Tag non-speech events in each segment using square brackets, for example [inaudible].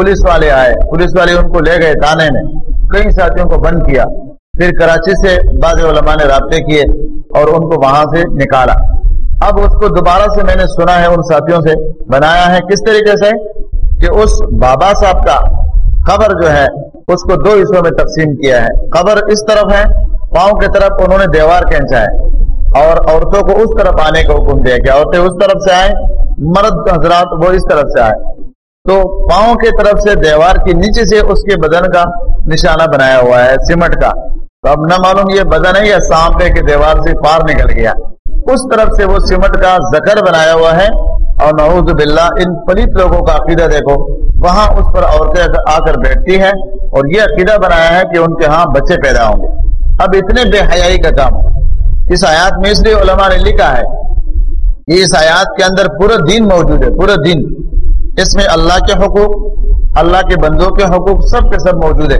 Police والے آئے، police والے ان کو لے گئے تانے میں، کئی ساتھیوں کو بند کیا۔ پھر کراچی سے بعض علماء نے رابطے کیے اور ان کو وہاں سے نکالا۔ اب اس کو دوبارہ سے میں نے سنا ہے ان ساتھیوں سے، بنایا ہے کس طریقے سے؟ کہ اس بابا صاحب کا خبر جو ہے، اس کو دو حصوں میں تقسیم کیا ہے۔ قبر اس طرف ہے، پاؤں کی طرف انہوں نے دیوار کھینچا ہے، اور عورتوں کو اس طرف آنے کا حکم دیا کہ عورتیں اس طرف سے آئیں، مرد حضرات وہ اس طرف سے آئے۔ تو پاؤں کی طرف سے دیوار کے نیچے سے اس کے بدن کا نشانہ بنایا ہوا ہے سیمنٹ کا۔ تو اب نہ معلوم یہ بدن ہے یا سانپ ہے کہ دیوار سے پار نکل گیا۔ اس طرف سے وہ سیمنٹ کا زکر بنایا ہوا ہے۔ اور نعوذ باللہ، ان پلیت لوگوں کا عقیدہ دیکھو۔ وہاں اس پر عورتیں آ کر بیٹھتی ہیں اور یہ عقیدہ بنایا ہے کہ ان کے ہاں بچے پیدا ہوں گے۔ اب اتنے بے حیائی کا کام۔ اس آیات میں اس لیے علماء نے لکھا ہے کہ اس آیات کے اندر پورا دین موجود ہے، پورا دین۔ اس میں اللہ کے حقوق، اللہ کے بندوں کے حقوق سب کے سب موجود ہے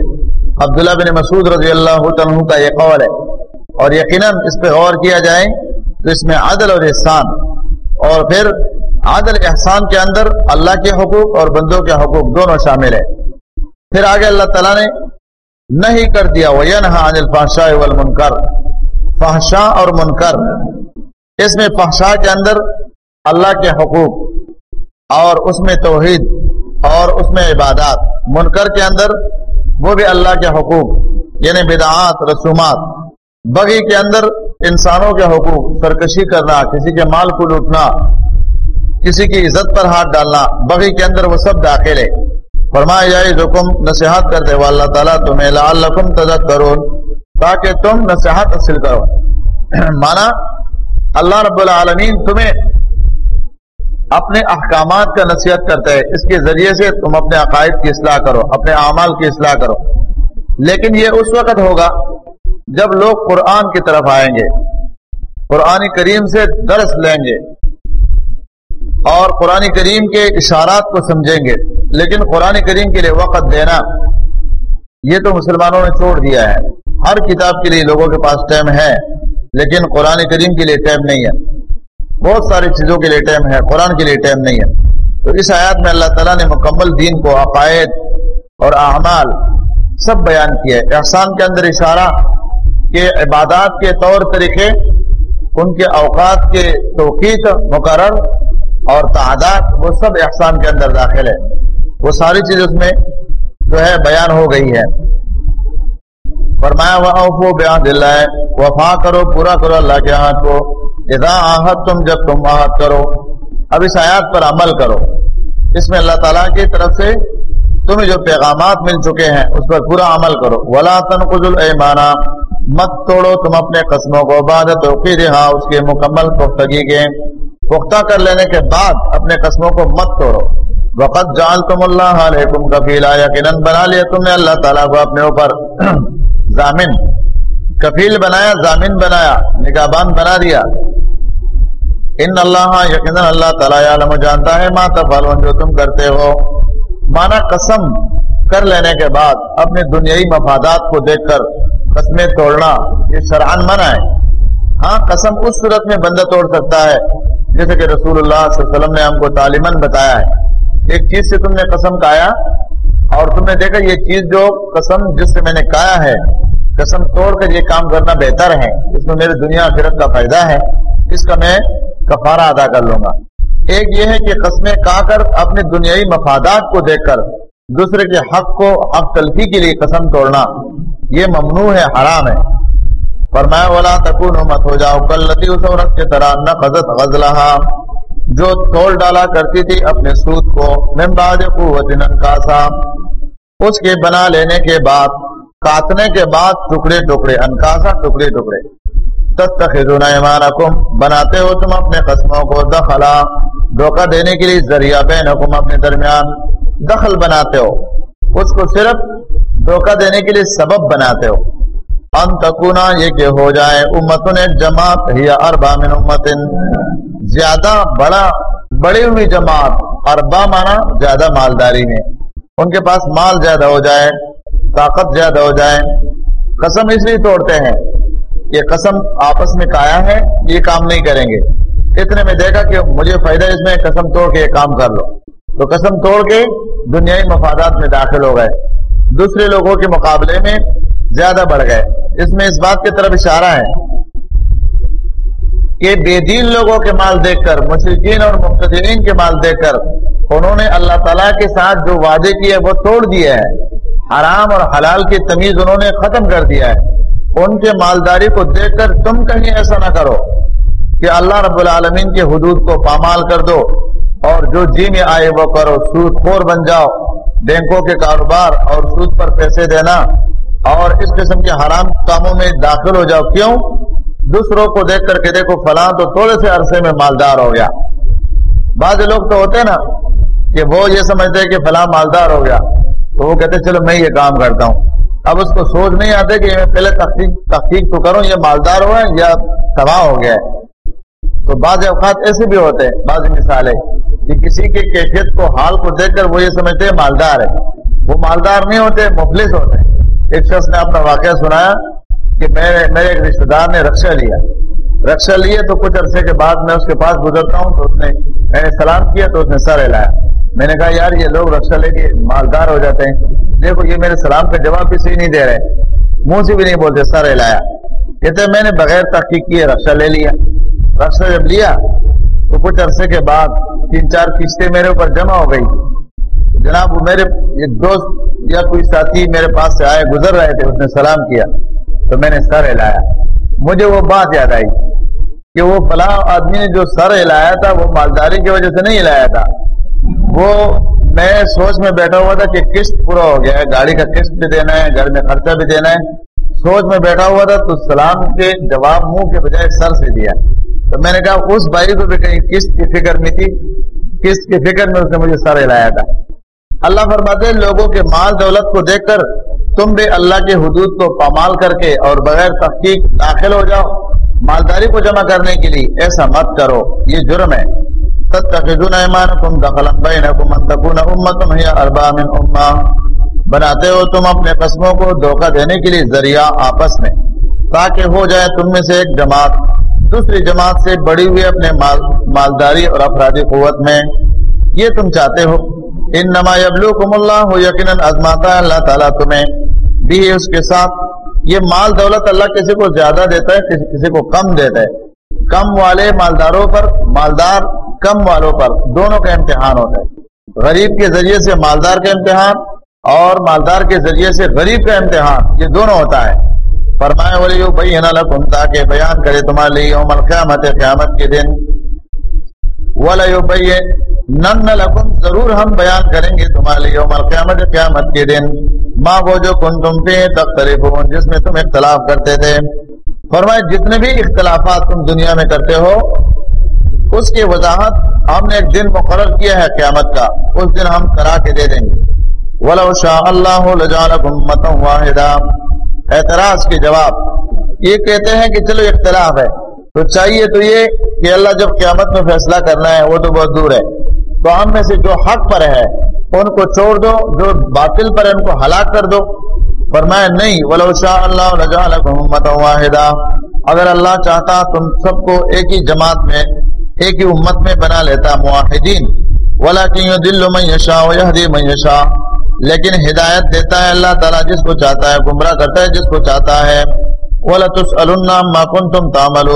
عبداللہ بن مسعود رضی اللہ عنہ کا یہ قول ہے۔ اور یقیناً اس پہ غور کیا جائے تو اس میں عدل اور احسان۔ اور پھر عادل احسان کے اندر اللہ کے حقوق اور بندوں کے حقوق دونوں شامل ہے پھر آگے اللہ تعالیٰ نے نہیں کر دیا وہ الفاشا والمنکر فحشاں اور منکر۔ اس میں فحشا کے اندر اللہ کے حقوق اور اس میں توحید اور اس میں عبادات منکر کے اندر، وہ بھی اللہ کے حقوق یعنی بدعات، رسومات، بغی کے اندر انسانوں کے حقوق، سرکشی کرنا، کسی کے مال کو لوٹنا، کسی کی عزت پر ہاتھ ڈالنا، بغی کے اندر وہ سب داخل ہے۔ فرمایا جائے حکم نصیحت کرتے وہ اللہ تعالیٰ تمہیں لعلکم تذکرون، تاکہ تم نصیحت حاصل کرو۔ [clears throat] مانا، اللہ رب العالمین تمہیں اپنے احکامات کا نصیحت کرتا ہے، اس کے ذریعے سے تم اپنے عقائد کی اصلاح کرو، اپنے اعمال کی اصلاح کرو۔ لیکن یہ اس وقت ہوگا جب لوگ قرآن کی طرف آئیں گے۔ قرآن کریم سے درس لیں گے۔ اور قرآن کریم کے اشارات کو سمجھیں گے۔ لیکن قرآن کریم کے لیے وقت دینا، یہ تو مسلمانوں نے چھوڑ دیا ہے۔ ہر کتاب کے لیے لوگوں کے پاس ٹائم ہے، لیکن قرآن کریم کے لیے ٹائم نہیں ہے۔ بہت ساری چیزوں کے لیے ٹائم ہے، قرآن کے لیے ٹائم نہیں ہے۔ تو اس آیات میں اللہ تعالیٰ نے مکمل دین کو، عقائد اور اعمال سب بیان کیا ہے احسان کے اندر اشارہ کہ عبادات کے طور طریقے، ان کے اوقات کے توقیت، مقرر اور تعداد، وہ سب احسان کے اندر داخل ہے۔ وہ ساری چیز اس میں جو ہے بیان ہو گئی ہے۔ فرمایا وہ بیان دل ہے وفا کرو پورا کرو اللہ کے ہاتھ کو۔ ادا آہت تم جب تم آہت کرو، اب اس آیات پر عمل کرو۔ اس میں اللہ تعالیٰ کی طرف سے تمہیں جو پیغامات مل چکے ہیں، اس پر پورا عمل کرو۔ ولا تنقض الایمانا مت توڑو تم اپنے قسموں کو۔ بعد توقیر ہاں اس کے مکمل پختگی کے پختہ کر لینے کے بعد اپنے قسموں کو مت توڑو۔ وقت جال تم اللہ علیکم کفیلا یقیناً بنا لیا تم نے اللہ تعالیٰ کو اپنے اوپر [clears throat] ضامن۔ کفیل بنایا، ضامن بنایا نگابان بنا دیا۔ ان اللہ یقیناً اللہ تعالیٰ عالم جانتا ہے ماں تفالون جو تم کرتے ہو۔ مانا قسم کر لینے کے بعد اپنے دنیائی مفادات کو دیکھ کر قسمیں توڑنا یہ شرحان منع ہے۔ ہاں قسم اس صورت میں بندہ توڑ سکتا ہے، جیسے کہ رسول اللہ صلی اللہ علیہ وسلم نے ہم کو تعلیمن بتایا ہے۔ ایک چیز سے تم نے قسم کھایا اور تم نے دیکھا یہ چیز جو قسم جس سے میں نے کہا ہے، قسم توڑ کر یہ کام کرنا بہتر ہے۔ اس میں میرے دنیا آخرت کا فائدہ ہے۔ اس کا میں کفارہ ادا کر لوں گا۔ ایک یہ ہے کہ قسمیں کہا کر اپنے دنیائی مفادات کو دیکھ کر دوسرے کے حق کو، حق تلفی کے لیے قسم توڑنا، یہ ممنوع ہے، حرام ہے۔ فرمایا والا تکون مت ہو جاؤ کل لتی اس عورت کے طرح نہ قزت غزلہ جو تول ڈالا کرتی تھی اپنے سود کو ممباد قوت انکاسا اس کے بنا لینے کے بعد کاتنے کے بعد ٹکڑے ٹکڑے انکاسا ٹکڑے ٹکڑے۔ تتخذون ایمانکم، بناتے ہو تم اپنے قسموں کو دخلا، دھوکہ دینے کے لیے ذریعہ بینکم اپنے درمیان دخل بناتے ہو۔ اس کو صرف دھوکہ دینے کے لیے سبب بناتے ہو۔ ان تکونا، یہ کہ ہو جائے امتن ایک جماعت، ہی اربا من امتن۔ زیادہ بڑا، بڑی ہوئی جماعت اربا مانا زیادہ مالداری میں۔ ان کے پاس مال زیادہ ہو جائے، طاقت زیادہ ہو جائے۔ قسم اس لیے توڑتے ہیں۔ یہ قسم آپس میں کایا ہے، یہ کام نہیں کریں گے۔ اتنے میں دیکھا کہ مجھے فائدہ اس میں، قسم توڑ کے یہ کام کر لو۔ تو قسم توڑ کے دنیائی مفادات میں داخل ہو گئے۔ دوسرے لوگوں کے مقابلے میں زیادہ بڑھ گئے۔ اس میں اس بات کی طرف اشارہ ہے کہ بے دین لوگوں کے مال دیکھ کر مشرقین اور مقتدرین کے مال دیکھ کر، انہوں نے اللہ تعالیٰ کے ساتھ جو وعدے کیے، وہ توڑ دیا ہے حرام اور حلال کی تمیز انہوں نے ختم کر دیا ہے۔ ان کے مالداری کو دیکھ کر تم کہیں ایسا نہ کرو کہ اللہ رب العالمین کے حدود کو پامال کر دو اور جو جی میں آئے وہ کرو، سود خور بن جاؤ، بینکوں کے کاروبار اور سود پر پیسے دینا اور اس قسم کے حرام کاموں میں داخل ہو جاؤ۔ کیوں؟ دوسروں کو دیکھ کر کے دیکھو فلاں تو تھوڑے سے عرصے میں مالدار ہو گیا۔ بعض لوگ تو ہوتے نا کہ وہ یہ سمجھتے کہ فلاں مالدار ہو گیا۔ تو وہ کہتے چلو میں یہ کام کرتا ہوں۔ اب اس کو سوچ نہیں آتے کہ میں پہلے تحقیق تحقیق تو کروں، یہ مالدار ہوا ہے، یا تباہ ہو گیا ہے۔ تو بعض اوقات ایسے بھی ہوتے ہیں، بعض مثالیں کہ کسی کے کیفیت کو، حال کو دیکھ کر وہ یہ سمجھتے ہیں مالدار ہے۔ وہ مالدار نہیں ہوتے، مفلس ہوتے ہیں۔ ایک شخص نے اپنا واقعہ سنایا کہ میرے میرے ایک رشتے دار نے رکشا لیا۔ رکشا لیے تو کچھ عرصے کے بعد میں اس کے پاس گزرتا ہوں تو اس نے میں نے سلام کیا تو اس نے سر ہلایا۔ میں نے کہا، یار، یہ لوگ رکشا لے کے مالدار ہو جاتے ہیں۔ دیکھو، یہ میرے سلام کا جواب بھی صحیح نہیں دے رہے۔ منہ سے بھی نہیں بولتے، سر ہلایا۔ کہتے میں نے بغیر تحقیق کیے رکشا لے لیا۔ رکشا جب لیا، تو کچھ عرصے کے بعد تین چار قسطیں میرے اوپر جمع ہو گئی۔ جناب، وہ میرے ایک دوست یا کوئی ساتھی میرے پاس سے آئے، گزر رہے تھے، اس نے سلام کیا۔ تو میں نے سر ہلایا۔ مجھے وہ بات یاد آئی کہ وہ فلاں آدمی نے جو سر ہلایا تھا، وہ مالداری کی وجہ سے نہیں ہلایا تھا۔ وہ میں سوچ میں بیٹھا ہوا تھا کہ قسط پورا ہو گیا ہے، گاڑی کا قسط بھی دینا ہے، گھر میں خرچہ بھی دینا ہے۔ سوچ میں بیٹھا ہوا تھا تو سلام کے جواب منہ کے بجائے سر سے دیا۔ تو میں نے کہا، اس بھائی کو بھی کہیں قسط کی فکر میں تھی۔ قسط کی فکر میں اس نے مجھے سر ہلایا تھا۔ اللہ فرماتے لوگوں کے مال دولت کو دیکھ کر تم بھی اللہ کے حدود کو پامال کر کے اور بغیر تحقیق داخل ہو جاؤ۔ مالداری کو جمع کرنے کے لیے ایسا مت کرو۔ یہ جرم ہے۔ تتخذون ایمانکم دخلا بینکم ان تکون امتم ہی اربا من امہ بناتے ہو تم اپنے قسموں کو دھوکہ دینے کے لیے ذریعہ آپس میں، تاکہ ہو جائے تم میں سے ایک جماعت، دوسری جماعت سے بڑی ہوئی اپنے مال، مالداری اور افرادی قوت میں۔ یہ تم چاہتے ہو۔ ان نما یبلوکم اللہ یقیناً ازماتا ہے، اللہ تعالیٰ تمہیں بھی اس کے ساتھ۔ یہ مال دولت اللہ کسی کو زیادہ دیتا ہے، کسی کو کم دیتا ہے۔ کم والے مالداروں پر، مالدار کم والوں پر دونوں کا امتحان ہوتا ہے۔ غریب کے ذریعے سے مالدار کا امتحان اور مالدار کے ذریعے سے غریب کا امتحان، یہ دونوں ہوتا ہے۔ فرمائے ولی بین لکم تاکہ بیان کرے تمہارے لیے یوم القیامت، قیامت کے دن۔ نن لکم ضرور ہم بیان کریں گے تمہارے لیے یوم القیامت، قیامت کے دن۔ ماں وہ جو کن تم پہ تختلف جس میں تم اختلاف کرتے تھے۔ فرمائے جتنے بھی اختلافات تم دنیا میں کرتے ہو اس کی وضاحت ہم نے ایک دن مقرر کیا ہے قیامت کا، اس دن ہم کرا کے دے دیں گے۔ ولو شاء اللہ واحدہ اعتراض کے جواب۔ یہ کہتے ہیں کہ چلو اختلاف ہے۔ تو چاہیے تو یہ کہ اللہ جب قیامت میں فیصلہ کرنا ہے، وہ تو بہت دور ہے۔ تو ہم میں سے جو حق پر ہے، ان کو چھوڑ دو، جو باطل پر ہے، ان کو ہلاک کر دو۔ فرمایا، نہیں، ولو شاء اللہ واحدہ اگر اللہ چاہتا، تم سب کو ایک ہی جماعت میں ایک ہی امت میں بنا لیتا معاہدین دل میشا دی میشا لیکن ہدایت دیتا ہے اللہ تعالیٰ جس کو چاہتا ہے، گمراہ کرتا ہے جس کو چاہتا ہے۔ تم تامل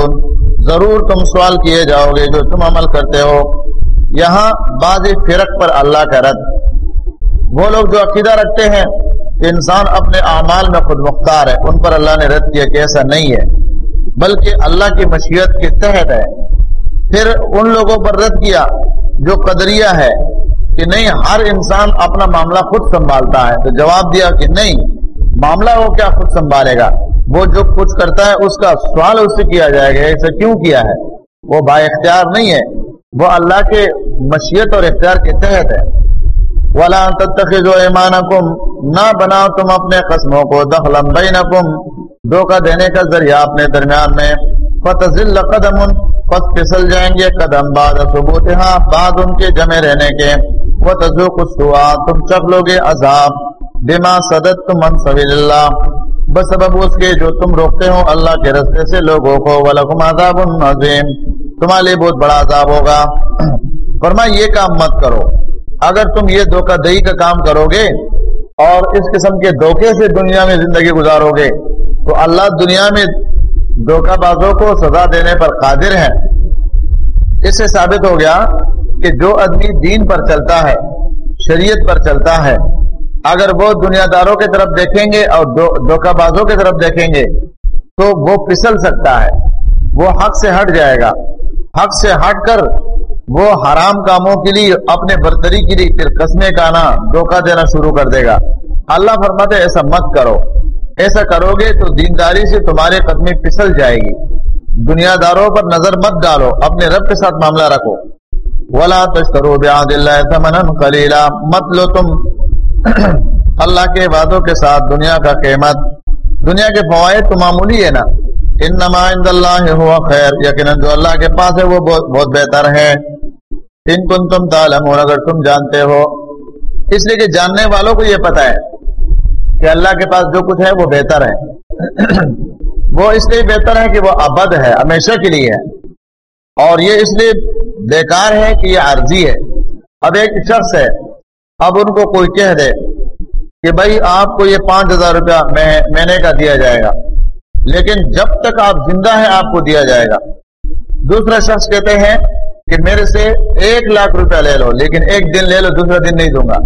ضرور تم سوال کیے جاؤ گے جو تم عمل کرتے ہو۔ یہاں بعض فرق پر اللہ کا رد۔ وہ لوگ جو عقیدہ رکھتے ہیں کہ انسان اپنے اعمال میں خود مختار ہے۔ ان پر اللہ نے رد کیا کہ ایسا نہیں ہے، بلکہ اللہ کی مشیت کے تحت ہے۔ پھر ان لوگوں پر رد کیا جو قدریہ ہے کہ نہیں، ہر انسان اپنا معاملہ خود سنبھالتا ہے۔ تو جواب دیا کہ نہیں، معاملہ وہ کیا خود سنبھالے گا؟ وہ جو کچھ کرتا ہے، اس کا سوال اس سے کیا جائے گا اسے کیوں کیا ہے؟ وہ با اختیار نہیں ہے۔ وہ اللہ کے مشیت اور اختیار کے تحت ہے۔ ولا تتخذوا ایمانکم نہ بناؤ تم اپنے قسموں کو دخلا بینکم دھوکہ دینے کا ذریعہ اپنے درمیان میں۔ فتزل قدم پس پھسل جائیں گے قدم بعد ثبوت بعد ان کے جمع رہنے کے۔ وہ تزوق تم چک لو گے عذاب۔ بما صدت تم سبیل اللہ بس سبب اس کے جو تم روکتے ہو اللہ کے رستے سے لوگوں کو۔ ولکم عذاب عظیم تمہارے لیے بہت بڑا عذاب ہوگا۔ [clears throat] فرما یہ کام مت کرو۔ اگر تم یہ دھوکہ دہی کا کام کرو گے اور اس قسم کے دھوکے سے دنیا میں زندگی گزارو گے، تو اللہ دنیا میں دھوکہ بازوں کو سزا دینے پر قادر ہے۔ اس سے ثابت ہو گیا کہ جو آدمی دین پر چلتا ہے، شریعت پر چلتا ہے، اگر وہ دنیا داروں کی طرف دیکھیں گے اور دھوکہ بازوں کی طرف دیکھیں گے، تو وہ پسل سکتا ہے، وہ حق سے ہٹ جائے گا۔ حق سے ہٹ کر وہ حرام کاموں کے لیے اپنے برتری کے لیے پھر قسمیں کانا دھوکہ دینا شروع کر دے گا۔ اللہ فرماتے ایسا مت کرو۔ ایسا کرو گے تو دینداری سے تمہارے قدمی پسل جائے گی۔ دنیا داروں پر نظر مت ڈالو، اپنے رب کے ساتھ معاملہ رکھو۔ ولا تشترو بیاد اللہ ثمنا قلیلا مت لو تم [clears throat] اللہ کے وعدوں کے ساتھ دنیا کا قیمت۔ دنیا کے فوائد تو معمولی ہے نا۔ ان نمائند اللہ ہوا خیر یقیناً جو اللہ کے پاس ہے وہ بہت بہت بہتر ہے۔ ان کن تم تعلم اگر تم جانتے ہو۔ اس لیے کہ جاننے والوں کو یہ پتا ہے۔ کہ اللہ کے پاس جو کچھ ہے وہ بہتر ہے۔ [clears throat] وہ اس لیے بہتر ہے کہ وہ ابد ہے، ہمیشہ کے لیے۔ ہے اور یہ اس لیے بیکار ہے کہ یہ عرضی ہے۔ اب ایک شخص ہے، اب ان کو کوئی کہہ دے کہ بھائی آپ کو یہ پانچ ہزار روپیہ مہینے کا دیا جائے گا۔ لیکن جب تک آپ زندہ ہیں، آپ کو دیا جائے گا۔ دوسرا شخص کہتے ہیں کہ میرے سے ایک لاکھ روپیہ لے لو، لیکن ایک دن لے لو، دوسرا دن نہیں دوں گا۔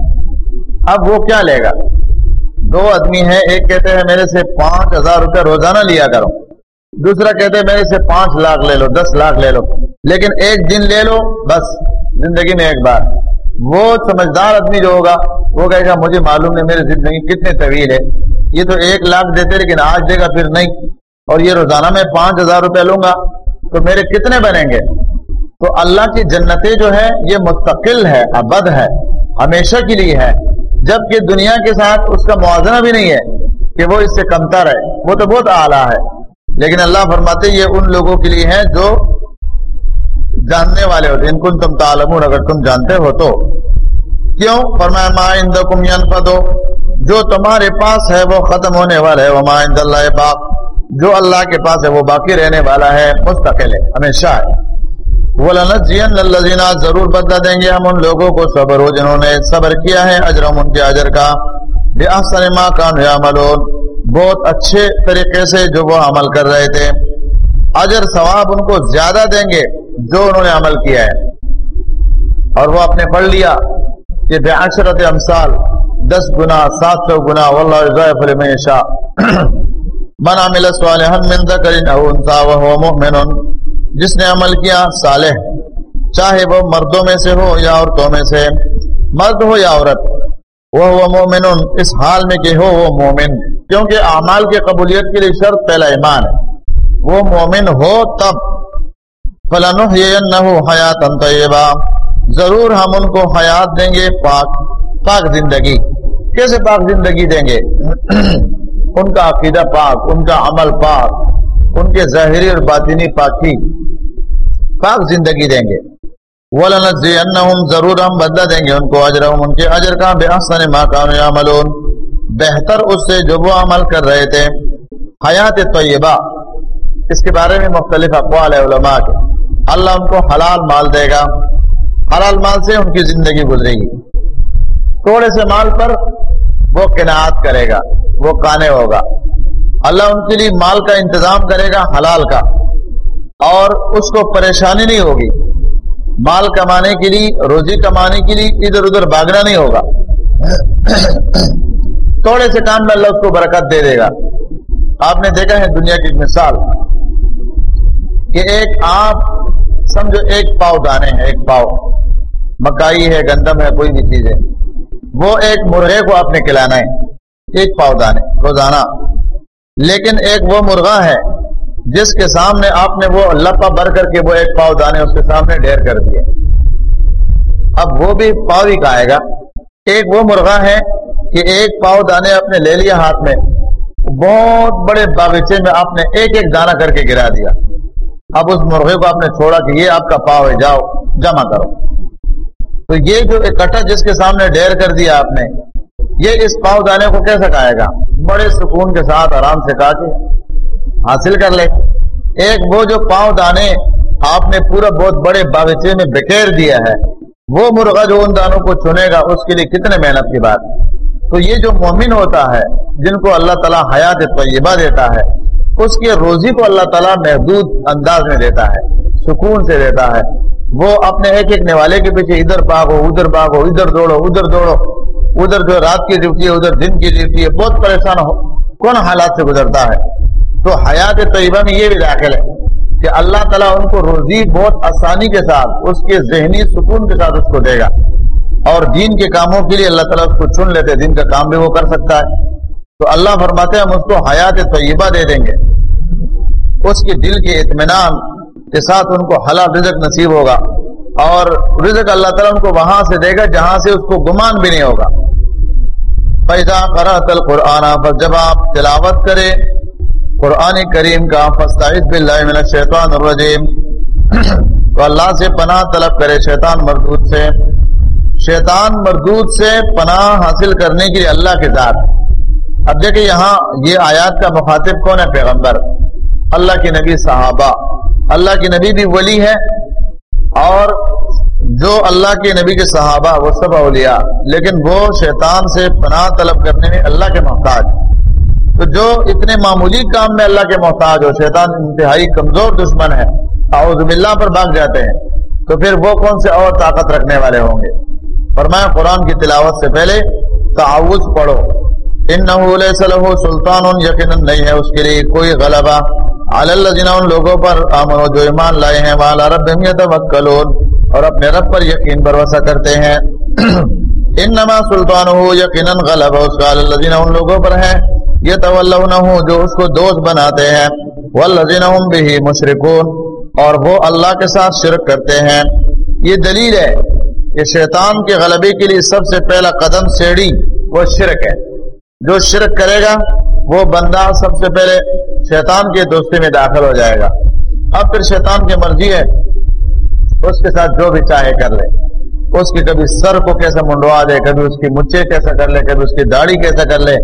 اب وہ کیا لے گا؟ دو آدمی ہیں، ایک کہتے ہیں میرے سے پانچ ہزار روپیہ روزانہ لیا کرو۔ دوسرا کہتے ہیں میرے سے پانچ لاکھ لے لو، دس لاکھ لے لو۔ لیکن ایک دن لے لو، بس، زندگی میں ایک بار۔ وہ سمجھدار آدمی جو ہوگا، وہ کہے گا، مجھے معلوم نہیں میری زندگی کتنے طویل ہے۔ یہ تو ایک لاکھ دیتے، لیکن آج دے گا پھر نہیں۔ اور یہ روزانہ میں پانچ ہزار روپے لوں گا، تو میرے کتنے بنیں گے؟ تو اللہ کی جنتیں جو ہے یہ مستقل ہے، ابد ہے، ہمیشہ کے لیے ہے۔ جبکہ دنیا کے ساتھ اس کا موازنہ بھی نہیں ہے کہ وہ اس سے کمتر ہے، وہ تو بہت اعلیٰ ہے۔ لیکن اللہ فرماتے یہ ان لوگوں کے لیے ہے جو جاننے والے ہوتے ان کو تم تعلمون، اگر تم جانتے ہو تو۔ کیوں؟ فرمایا، ما اندکم ینفدو جو تمہارے پاس ہے وہ ختم ہونے والا ہے۔ وما عند اللہ باق۔ جو اللہ کے پاس ہے وہ باقی رہنے والا ہے، مستقل ہے، ہمیشہ ہے۔ وَلَنَجْزِيَنَّ الَّذِينَ ضرور بدلہ دیں گے ہم ان لوگوں کو صبر ہو جنہوں نے صبر کیا ہے اجرم ان کے اجر کا۔ بِأَحْسَنِ مَا كَانُوا يَعْمَلُونَ۔ بہت اچھے طریقے سے جو وہ عمل کر رہے تھے۔ اجر ثواب ان کو زیادہ دیں گے جو انہوں نے عمل کیا ہے۔ اور وہ اپنے پڑھ لیا کہ بے عشرت امثال دس گنا، سات سو گنا، واللہ من شاء [clears throat] من عمل صالحا من ذکر او انثى وهو مؤمن۔ جس نے عمل کیا صالح، چاہے وہ مردوں میں سے ہو یا عورتوں میں سے، مرد ہو یا عورت وہ مومن اس حال میں کہ ہو وہ مومن، کیونکہ اعمال کی قبولیت کے لیے شرط پہلا ایمان ہے۔ وہ مومن ہو تب۔ فلنحینہ حیاتا طیبہ۔ ضرور ہم ان کو حیات دیں گے، پاک پاک زندگی۔ کیسے پاک زندگی دیں گے؟ [clears throat] ان کا عقیدہ پاک، ان کا عمل پاک۔ ان کے ظاہری اور باطنی پاکی پاک زندگی دیں گے۔ ضرور ہم بدلہ دیں گے ان کو اجرہم، ان کے اجر کا بے احسن ما کانوا یعملون بہتر اس سے جو وہ عمل کر رہے تھے۔ حیات طیبہ۔ اس کے بارے میں مختلف اقوال ہے علماء کے۔ اللہ ان کو حلال مال دے گا۔ حلال مال سے ان کی زندگی گزرے گی۔ تھوڑے سے مال پر وہ کناعت کرے گا، وہ کانے ہوگا۔ اللہ ان کے لیے مال کا انتظام کرے گا، حلال کا۔ اور اس کو پریشانی نہیں ہوگی۔ مال کمانے کے لیے، روزی کمانے کے لیے ادھر ادھر بھاگنا نہیں ہوگا۔ تھوڑے سے کام میں اللہ اس کو برکت دے دے گا۔ آپ نے دیکھا ہے دنیا کی مثال کہ ایک آپ سمجھو ایک پاؤ دانے ہیں، ایک پاؤ۔ مکائی ہے، گندم ہے، کوئی بھی چیز ہے۔ وہ ایک مرغے کو آپ نے کھلانا ہے، ایک پاؤ دانے، روزانہ۔ لیکن ایک وہ مرغا ہے جس کے سامنے آپ نے وہ لپا بھر کر کے وہ ایک پاؤ دانے اس کے سامنے ڈھیر کر دیے۔ اب وہ بھی پاؤ ہی کھائے گا۔ ایک وہ مرغا ہے کہ ایک پاؤ دانے آپ نے لے لیا ہاتھ میں۔ بہت بڑے باغیچے میں آپ نے ایک ایک دانہ کر کے گرا دیا۔ اب اس مرغے کو آپ نے چھوڑا کہ یہ آپ کا پاؤ ہے، جاؤ، جمع کرو۔ تو یہ جو اکٹھا جس کے سامنے ڈیر کر دیا آپ نے، یہ اس پاؤ دانے کو کیسے کھائے گا؟ بڑے سکون کے ساتھ آرام سے کھا کے حاصل کر لے۔ ایک وہ جو پاؤ دانے آپ نے پورا بہت بڑے باغیچے میں بکیر دیا ہے، وہ مرغہ جو ان دانوں کو چنے گا، اس کے لیے کتنے محنت کی بات۔ تو یہ جو مومن ہوتا ہے، جن کو اللہ تعالیٰ حیات طیبہ دیتا ہے، اس کی روزی کو اللہ تعالیٰ محدود انداز میں دیتا ہے، سکون سے دیتا ہے۔ وہ اپنے ایک ایک نوالے کے پیچھے ادھر بھاگو ادھر بھاگو، ادھر دوڑو ادھر دوڑو۔ ادھر جو رات کی ڈیوٹی ہے، ادھر دن کی ڈیوٹی ہے، بہت پریشان ہو کون حالات سے گزرتا ہے؟ تو حیات طیبہ میں یہ بھی داخل ہے کہ اللہ تعالیٰ ان کو روزی بہت آسانی کے ساتھ، اس کے ذہنی سکون کے ساتھ اس کو دے گا۔ اور دین کے کاموں کے لیے اللہ تعالیٰ اس کو چن لیتے دین کا کام بھی وہ کر سکتا ہے۔ تو اللہ فرماتے ہیں، ہم اس کو حیات طیبہ دے دیں گے۔ اس کے دل کے اطمینان کے ساتھ ان کو حلال رزق نصیب ہوگا۔ اور رزق اللہ تعالیٰ ان کو وہاں سے دے گا، جہاں سے اس کو گمان بھی نہیں ہوگا۔ پیدا کرا تل قرآن پر جب آپ تلاوت کریں، قرآن کریم کا فستعید باللہ من الشیطان الرجیم تو اللہ سے پناہ طلب کرے شیطان مردود سے۔ شیطان مردود سے پناہ حاصل کرنے کے لیے اللہ کے ذات۔ اب دیکھیں یہاں یہ آیات کا مخاطب کون ہے؟ پیغمبر۔ اللہ کی نبی صحابہ۔ اللہ کی نبی بھی ولی ہے۔ اور جو اللہ کے نبی کے صحابہ وہ سب اولیاء، لیکن وہ شیطان سے پناہ طلب کرنے میں اللہ کے محتاج۔ تو جو اتنے معمولی کام میں اللہ کے محتاج ہو، شیطان انتہائی کمزور دشمن ہے، اعوذ باللہ پر بھاگ جاتے ہیں۔ تو پھر وہ کون سے اور طاقت رکھنے والے ہوں گے؟ فرمایا، قرآن کی تلاوت سے پہلے تعوض پڑھو۔ ان نہ سلطان یقیناً نہیں ہے اس کے لیے کوئی غلبہ۔ اللہ ان لوگوں پر امن جو ایمان لائے ہیں والا رب اور اپنے رب پر یقین بھروسہ کرتے ہیں۔ [clears throat] ان نما سلطان ہو یقیناً غلبہ اس کا اللہ ان لوگوں پر ہے۔ یہ تو جو اس کو دوست بناتے ہیں۔ وہ بھی مشرقون اور وہ اللہ کے ساتھ شرک کرتے ہیں۔ یہ دلیل ہے کہ شیطان کے غلبے کے لیے سب سے پہلا قدم سیڑھی وہ شرک ہے۔ جو شرک کرے گا، وہ بندہ سب سے پہلے شیطان کے دوستی میں داخل ہو جائے گا۔ اب پھر شیطان کی مرضی ہے، اس کے ساتھ جو بھی چاہے کر لے۔ اس کی کبھی سر کو کیسے منڈوا دے، کبھی اس کی مچے کیسا کر لے، کبھی اس کی داڑھی کیسا کر لے،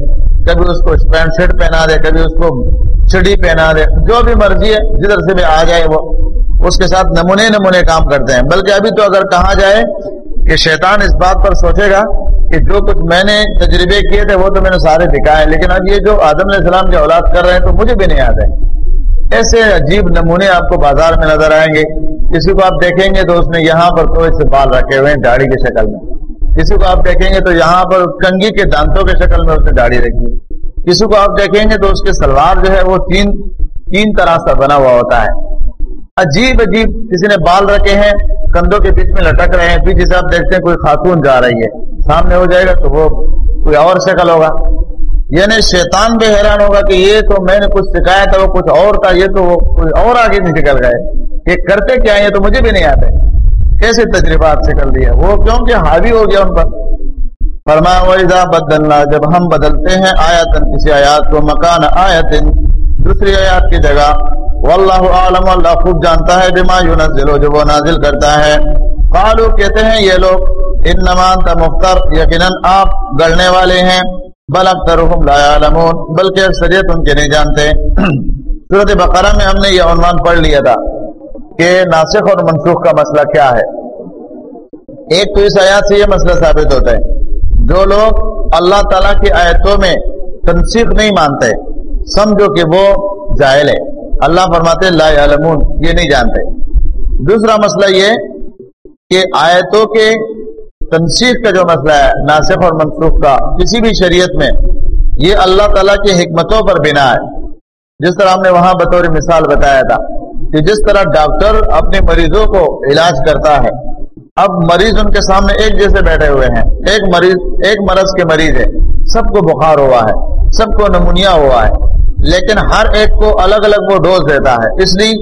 کبھی اس کو پینٹ شرٹ پہنا دے، کبھی اس کو چڑی پہنا دے۔ جو بھی مرضی ہے، جدھر سے بھی آ جائے وہ۔ اس کے ساتھ نمونے نمونے کام کرتے ہیں۔ بلکہ ابھی تو اگر کہا جائے کہ شیطان اس بات پر سوچے گا کہ جو کچھ میں نے تجربے کیے تھے وہ تو میں نے سارے دکھائے لیکن اب یہ جو آدم علیہ السلام کے اولاد کر رہے ہیں تو مجھے بھی نہیں یاد ہے۔ ایسے عجیب نمونے آپ کو بازار میں نظر آئیں گے۔ کسی کو آپ دیکھیں گے تو اس نے یہاں پر تھوڑے سے بال رکھے ہوئے ہیں داڑھی کی شکل میں۔ کسی کو آپ دیکھیں گے تو یہاں پر کنگھی کے دانتوں کی شکل میں اس نے داڑھی رکھی۔ کسی کو آپ دیکھیں گے تو اس کے سلوار جو ہے وہ تین تین طرح سے بنا ہوا ہوتا ہے۔ عجیب عجیب کسی نے بال رکھے ہیں، کندھوں کے بیچ میں لٹک رہے ہیں، پیچھے سے آپ دیکھتے ہیں کوئی خاتون جا رہی ہے۔ سامنے ہو جائے گا تو وہ کوئی اور شکل ہوگا۔ یعنی شیطان بھی حیران ہوگا کہ یہ تو میں نے کچھ سکھایا تھا، وہ کچھ اور تھا، یہ تو وہ کچھ اور آگے نکل گئے۔ یہ کرتے کیا یہ تو مجھے بھی نہیں آتے۔ کیسے تجربات سے کر لیا وہ کیونکہ حاوی ہو گیا ان پر۔ فرمایا بدلنا، جب ہم بدلتے ہیں آیتن کسی آیات کو مکان آیت دوسری آیات کی جگہ واللہ عالم، اللہ خوب جانتا ہے، بما ينزل جو وہ نازل کرتا ہے۔ قالو، کہتے ہیں یہ لوگ ان نمان تا مختر یقیناً آپ گڑنے والے ہیں۔ بل اکثرهم لا يعلمون بلکہ اکثریت ان کے نہیں جانتے۔ [clears throat] صورت بقرہ میں ہم نے یہ عنوان پڑھ لیا تھا کہ ناسخ اور منسوخ کا مسئلہ کیا ہے۔ ایک تو اس آیات سے یہ مسئلہ ثابت ہوتا ہے، جو لوگ اللہ تعالیٰ کی آیتوں میں تنسیخ نہیں مانتے، سمجھو کہ وہ جائل ہے اللہ فرماتے لا علمون یہ نہیں جانتے۔ دوسرا مسئلہ یہ کہ آیتوں کے تنسیخ کا جو مسئلہ ہے، ناصف اور منسوخ کا، کسی بھی شریعت میں یہ اللہ تعالیٰ کی حکمتوں پر بنا ہے۔ جس طرح ہم نے وہاں بطور مثال بتایا تھا کہ جس طرح ڈاکٹر اپنے مریضوں کو علاج کرتا ہے، اب مریض ان کے سامنے ایک جیسے بیٹھے ہوئے ہیں۔ ایک مریض، ایک مرض کے مریض ہے سب کو بخار ہوا ہے، سب کو نمونیا ہوا ہے۔ لیکن ہر ایک کو الگ الگ وہ ڈوز دیتا ہے۔ اس لیے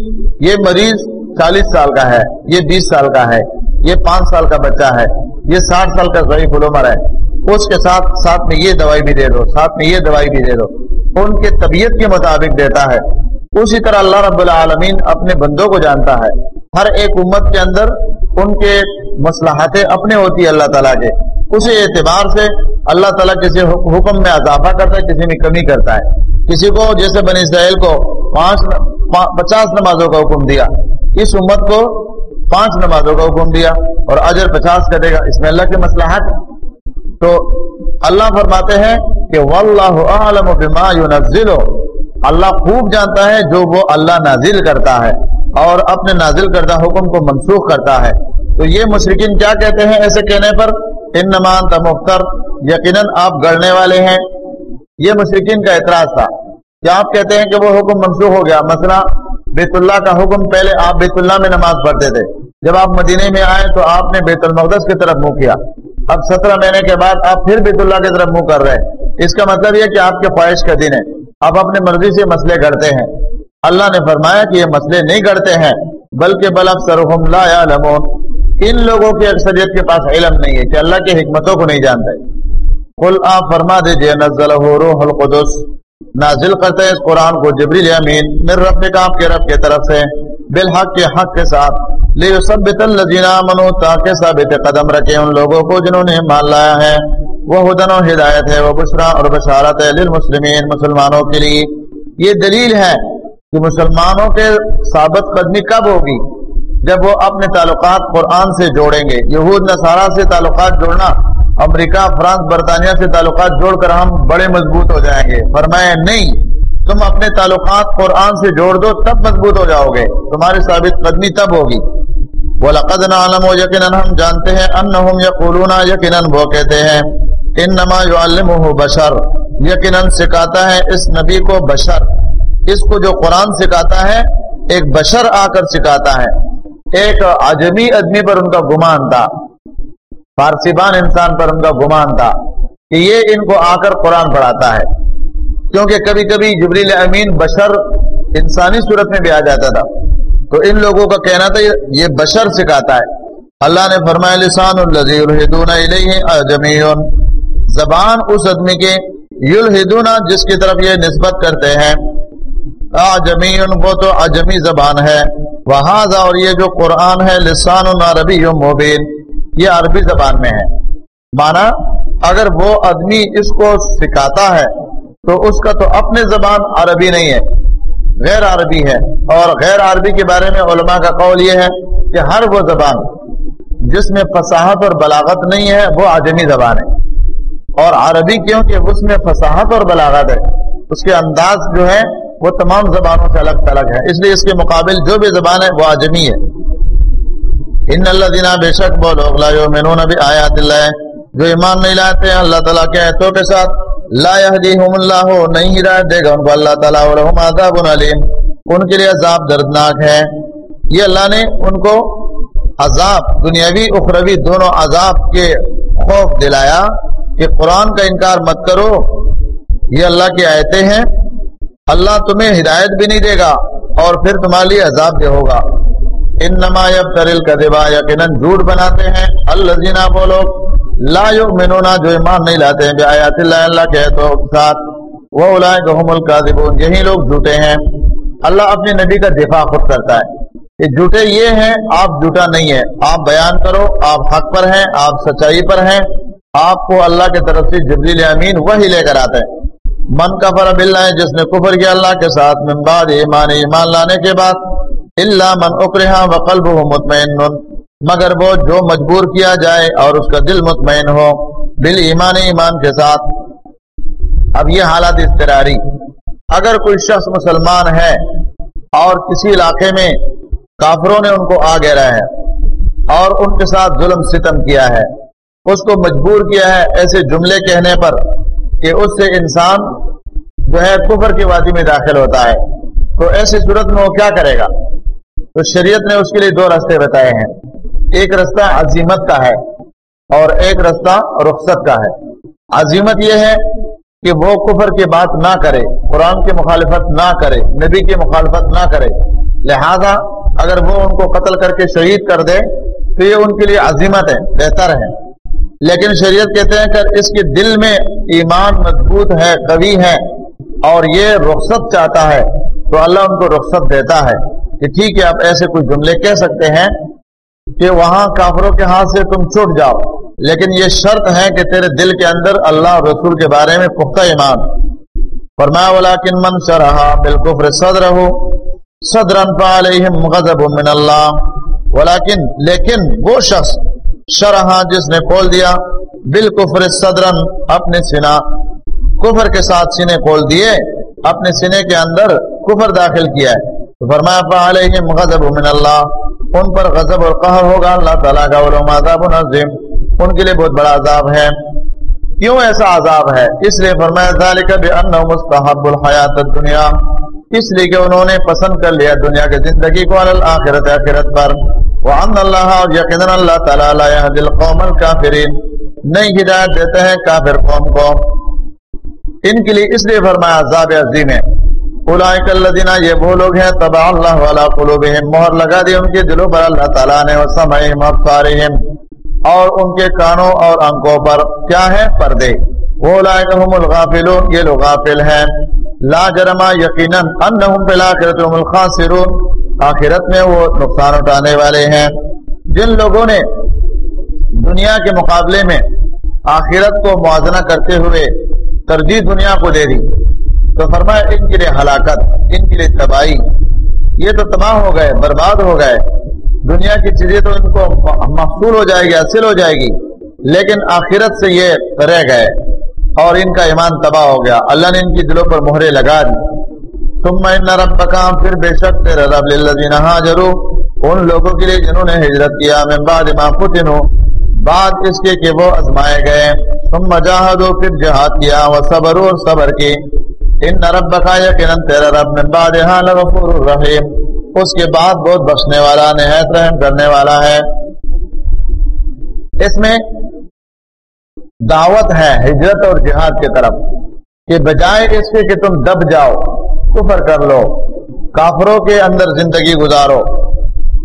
یہ مریض چالیس سال کا ہے، یہ بیس سال کا ہے، یہ پانچ سال کا بچہ ہے، یہ ساٹھ سال کا ضعیف العمر ہے۔ اس کے ساتھ ساتھ میں یہ دوائی بھی دے دو، ساتھ میں یہ دوائی بھی دے دو۔ ان کے طبیعت کے مطابق دیتا ہے۔ اسی طرح اللہ رب العالمین اپنے بندوں کو جانتا ہے۔ ہر ایک امت کے اندر ان کے مسلحاتیں اپنے ہوتی ہے اللہ تعالیٰ کے۔ اسی اعتبار سے اللہ تعالیٰ کسی حکم میں اضافہ کرتا ہے، کسی میں کمی کرتا ہے۔ کسی کو جیسے بنی اسرائیل کو پانچ پچاس نمازوں کا حکم دیا، اس امت کو پانچ نمازوں کا حکم دیا اور اجر پچاس کا دے گا، اس میں اللہ کی مسلحت تو اللہ فرماتے ہیں کہ واللہ اعلم بما ينزل۔ اللہ خوب جانتا ہے جو وہ اللہ نازل کرتا ہے اور اپنے نازل کردہ حکم کو منسوخ کرتا ہے۔ تو یہ مشرقین کیا کہتے ہیں؟ ایسے کہنے پر ان نمان تمختر یقیناً آپ گڑنے والے ہیں۔ یہ مشرقین کا اعتراض تھا کیا آپ کہتے ہیں کہ وہ حکم منسوخ ہو گیا۔ مثلا بیت اللہ کا حکم پہلے آپ بیت اللہ میں نماز پڑھتے تھے۔ جب آپ مدینے میں آئے تو آپ نے بیت المقدس کی طرف منہ کیا۔ اب سترہ مہینے کے بعد آپ پھر بیت اللہ کی طرف منہ کر رہے اس کا مطلب یہ کہ آپ کے خواہش کا دن ہے۔ آپ اپنے مرضی سے مسئلے کرتے ہیں۔ اللہ نے فرمایا کہ یہ مسئلے نہیں کرتے ہیں، بلکہ بل اکثر لا ان لوگوں کی اکثریت کے پاس علم نہیں ہے کہ اللہ کی حکمتوں کو نہیں جانتے۔ کل آپ فرما دیجیے نزل روح القدس۔ نازل کرتے ہیں اس قرآن کو جبریل امین۔ میرے رب کا آپ کے رب کے طرف سے۔ بالحق کے حق کے ساتھ۔ لیثبت الذین آمنوا، تاکہ ثابت قدم رکھے ان لوگوں کو جنہوں نے مان لایا ہے۔ وہ ہدن و ہدایت ہے، وہ بشرا اور بشارت ہے للمسلمین، مسلمانوں کے لیے۔ یہ دلیل ہے کہ مسلمانوں کے ثابت قدمی کب ہوگی؟ جب وہ اپنے تعلقات قرآن سے جوڑیں گے۔ یہود، نصارہ سے تعلقات جوڑنا۔ امریکہ، فرانس، برطانیہ سے تعلقات جوڑ کر ہم بڑے مضبوط ہو جائیں گے۔ فرمایا، نہیں، تم اپنے تعلقات قرآن سے جوڑ دو، تب مضبوط ہو جاؤ گے۔ تمہاری ثابت قدمی تب ہوگی۔ وَلَقَدْ نَعْلَمُ يَقِنًا، ہم جانتے ہیں انہم یقولون یقیناً وہ کہتے ہیں انما يعلمه بشر۔ یقیناً سکھاتا ہے اس نبی کو بشر۔ اس کو جو قرآن سکھاتا ہے، ایک بشر آ کر سکھاتا ہے۔ ایک عجمی آدمی پر ان کا گمان تھا۔ فارسیبان انسان پر ان کا گمان تھا کہ یہ ان کو آ کر قرآن پڑھاتا ہے۔ کیونکہ کبھی کبھی جبریل امین بشر انسانی صورت میں بھی آ جاتا تھا۔ تو ان لوگوں کا کہنا تھا، یہ بشر سکھاتا ہے۔ اللہ نے فرمایا، لسان زبان اس آدمی کے یلحدون جس کی طرف یہ نسبت کرتے ہیں۔ وہ تو اجمی زبان ہے۔ وہاں اور یہ جو قرآن ہے، لسان عربی مبین۔ یہ عربی زبان میں ہے۔ مانا اگر وہ آدمی اس کو سکھاتا ہے تو اس کا تو اپنے زبان عربی نہیں ہے، غیر عربی ہے۔ اور غیر عربی کے بارے میں علماء کا قول یہ ہے کہ ہر وہ زبان جس میں فصاحت اور بلاغت نہیں ہے، وہ عجمی زبان ہے۔ اور عربی کیونکہ اس میں فصاحت اور بلاغت ہے، اس کے انداز جو ہے وہ تمام زبانوں سے الگ تلگ ہے۔ اس لیے اس کے مقابل جو بھی زبان ہے، وہ عجمی ہے۔ ان اللہ دینا بے شک بو لوگ لا یؤمنون بآیات اللہ۔ جو ایمان نہیں لاتے ہیں، اللہ تعالیٰ کے آیتوں کے ساتھ لا یہدیہم اللہ، نہیں ہدایت دے گا ان کو۔ اللہ تعالیٰ ولہم عذاب علیم۔ ان کے لیے عذاب دردناک ہے۔ یہ اللہ نے ان کو عذاب، دنیاوی، اخروی دونوں عذاب کے خوف دلایا کہ قرآن کا انکار مت کرو۔ یہ اللہ کی آیتیں ہیں۔ اللہ تمہیں ہدایت بھی نہیں دے گا اور پھر تمہارے لیے عذاب بھی ہوگا۔ ان نما ترل کدبا یقیناً جھوٹ بناتے ہیں۔ اللہ بولو لا منونا جو ایمان نہیں لاتے ہیں آیات اللہ اللہ کے تو ساتھ۔ وہ اولائے گہم القاذبون یہی لوگ جھوٹے ہیں۔ اللہ اپنے نبی کا دفاع خود کرتا ہے۔ کہ جھوٹے یہ ہیں، آپ جھوٹا نہیں ہے آپ بیان کرو، آپ حق پر ہیں، آپ سچائی پر ہیں۔ آپ کو اللہ کی طرف سے جبریل امین وہی لے کر آتے ہیں۔ من کا فرب اللہ ہے جس نے کفر کیا اللہ کے ساتھ، من بعد ایمان ایمان لانے کے بعد اللہ من اکرہا وقلب مطمئن، مگر وہ جو مجبور کیا جائے اور اس کا دل مطمئن ہو بل ایمان ایمان کے ساتھ۔ اب یہ حالات اضطراری اگر کوئی شخص مسلمان ہے اور کسی علاقے میں کافروں نے ان کو آ گہرا ہے اور ان کے ساتھ ظلم ستم کیا ہے، اس کو مجبور کیا ہے ایسے جملے کہنے پر کہ اس سے انسان جو ہے کفر کی وادی میں داخل ہوتا ہے۔ تو ایسی صورت میں وہ کیا کرے گا؟ تو شریعت نے اس کے لیے دو راستے بتائے ہیں۔ ایک رستہ عظیمت کا ہے اور ایک رستہ رخصت کا ہے۔ عظیمت یہ ہے کہ وہ کفر کی بات نہ کرے، قرآن کی مخالفت نہ کرے، نبی کی مخالفت نہ کرے۔ لہذا اگر وہ ان کو قتل کر کے شہید کر دے، تو یہ ان کے لیے عظیمت ہے، بہتر ہے۔ لیکن شریعت کہتے ہیں کہ اس کے دل میں ایمان مضبوط ہے، قوی ہے اور یہ رخصت چاہتا ہے، تو اللہ ان کو رخصت دیتا ہے۔ کہ ٹھیک ہے، آپ ایسے کوئی جملے کہہ سکتے ہیں کہ وہاں کافروں کے ہاتھ سے تم چھوٹ جاؤ، لیکن یہ شرط ہے کہ تیرے دل کے اندر اللہ اور رسول کے بارے میں پختہ ایمان۔ فرمایا والا کن من شرحا بالکفر صدر ہو صدر غضب من اللہ ولیکن لیکن وہ شخص شرح جس نے کھول دیا بالکفر صدرن اپنے سنا کفر کے ساتھ سینے کھول دیے، اپنے سینے کے اندر کفر داخل کیا ہے۔ تو فرمایا فعلیہم غضب من اللہ ان پر غضب اور قہر ہوگا۔ اللہ تعالیٰ کا علم عذاب نظیم ان کے لیے بہت بڑا عذاب ہے۔ کیوں ایسا عذاب ہے؟ اس لیے فرمایا، ذالک بانه مستحب الحیات الدنیا۔ اس لیے کہ انہوں نے پسند کر لیا دنیا کی زندگی کو علی الاخرت اخرت پر۔ وان اللہ اور یقینا اللہ تعالی، لا يهدي القوم الكافرین نہیں ہدایت دیتے ہیں کافر قوم کو۔ ان کے لیے اس لیے فرمایا، عذاب عظیم ہے۔ اولئک الذین، یہ وہ لوگ ہیں، تبع اللہ والا قلوبہم، مہر لگا دی ان کے دلوں پر اللہ تعالی نے وسمعهم ابصارهم اور ان کے کانوں اور انکوں پر کیا ہے پردے۔ وہ لائقہم الغافلون، یہ لوگ غافل ہیں۔ لا جرما یقیناً انہم بالآخرت هم الخاسرون۔ آخرت میں وہ نقصان اٹھانے والے ہیں۔ جن لوگوں نے دنیا کے مقابلے میں آخرت کو موازنہ کرتے ہوئے ترجیح دنیا کو دے دی۔ تو فرمایا، ان کے لیے ہلاکت، ان کے لیے تباہی، یہ تو تباہ ہو گئے، برباد ہو گئے۔ دنیا کی چیزیں تو ان کو محصول ہو جائے گی، حاصل ہو جائے گی، لیکن آخرت سے یہ رہ گئے اور ان کا ایمان تباہ ہو گیا۔ اللہ نے ان کی دلوں پر مہرے لگا دی۔ تم ان رب کام پھر بے شک تیرا رب للذین ہاجروا ان لوگوں کے لیے جنہوں نے ہجرت کیا، من بعد ما فتنوا، بعد اس کے کہ وہ ازمائے گئے۔ تم مجاہدو پھر جہاد کیا وہ صبر اور صبر کی۔ ان رب کا یقینا تیرا رب من بعد ہاں لغفور الرحیم اس کے بعد بہت بخشنے والا، نہایت رحم کرنے والا ہے۔ اس میں دعوت ہے، ہجرت اور جہاد کی طرف۔ کہ بجائے اس کے کہ تم دب جاؤ، کفر کر لو، کافروں کے اندر زندگی گزارو،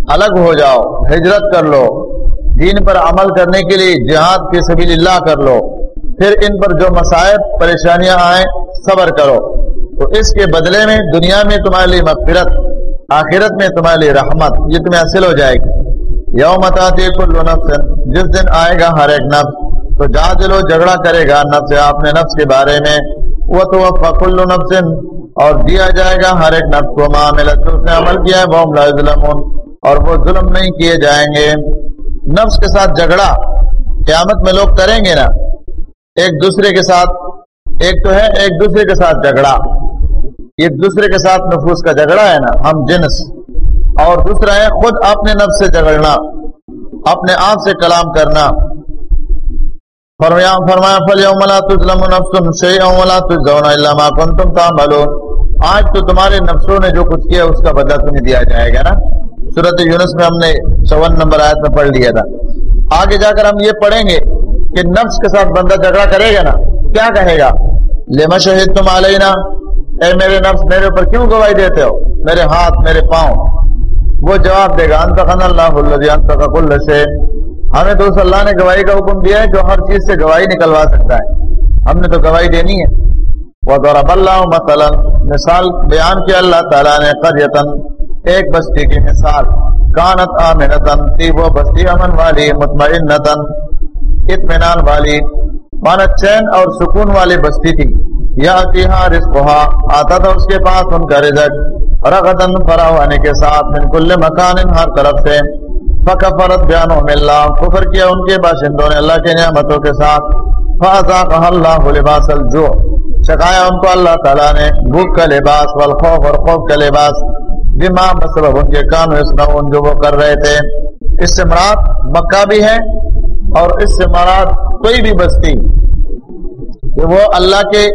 الگ ہو جاؤ، ہجرت کر لو، دین پر عمل کرنے کے لیے جہاد کی سبیل اللہ کر لو۔ پھر ان پر جو مسائب پریشانیاں آئیں، صبر کرو۔ تو اس کے بدلے میں دنیا میں تمہارے لیے مغفرت، آخرت میں تمہارے لیے رحمت، یہ تمہیں حاصل ہو جائے گی۔ یوم کل نفس، جس دن آئے گا ہر ایک نفس، تو جا دلو جھگڑا کرے گا نفس اپنے نفس کے بارے میں۔ وہ تو فکل نفس، اور دیا جائے گا ہر ایک نفس کو۔ معاملت اس نے عمل کیا ہے وہ ظلم اور وہ ظلم نہیں کیے جائیں گے۔ نفس کے ساتھ جھگڑا، قیامت میں لوگ کریں گے نا۔ ایک دوسرے کے ساتھ، ایک تو ہے، ایک دوسرے کے ساتھ جھگڑا۔ ایک دوسرے کے ساتھ نفوس کا جھگڑا ہے نا، ہم جنس۔ اور دوسرا ہے، خود اپنے نفس سے جھگڑنا، اپنے آپ سے کلام کرنا۔ فرمایا فرمایا فلیوم لا تظلم نفس شیئا ولا تجزون الا ما کنتم تعملون۔ آج تو تمہارے نفسوں نے جو کچھ کیا، اس کا بدلہ تمہیں دیا جائے گا نا۔ سورت یونس میں ہم نے چون نمبر آیت میں پڑھ لیا تھا۔ آگے جا کر ہم یہ پڑھیں گے کہ نفس کے ساتھ بندہ جھگڑا کرے گا نا، کیا کہے گا؟ لما شہید تم علینا اے میرے نفس، میرے اوپر کیوں گواہی دیتے ہو؟ میرے ہاتھ، میرے پاؤں۔ وہ جواب دے گا انتخن اللہ انتخ کل سے ہمیں تو اس اللہ نے گواہی کا حکم دیا ہے جو ہر چیز سے گواہی نکلوا سکتا ہے۔ ہم نے تو گواہی دینی ہے۔ وہ دورب اللہ مثلا، مثال بیان کیا اللہ تعالیٰ نے قریتن ایک بستی کی مثال کانت آمنتن تھی وہ بستی امن والی مطمئنتن اطمینان والی مانت چین اور سکون والی بستی تھی۔ یا رزقها آتا تھا اس کے پاس ان کا رزق۔ رغدن فراوانے کے ساتھ من کل مکان ہر طرف سے۔ فکفرت بیانوں میں اللہ، کفر کیا ان کے باشندوں نے اللہ کے نعمتوں کے ساتھ۔ فازاقها اللہ لباس الجوع۔ چکایا ان کو اللہ تعالیٰ نے، بھوک کا لباس والخوف اور خوف کا لباس۔ بما بسبب ان کے کام یسنعون جو وہ کر رہے تھے۔ اس سے مراد مکہ بھی ہے اور اس سے مراد کوئی بھی بستی کہ وہ اللہ کے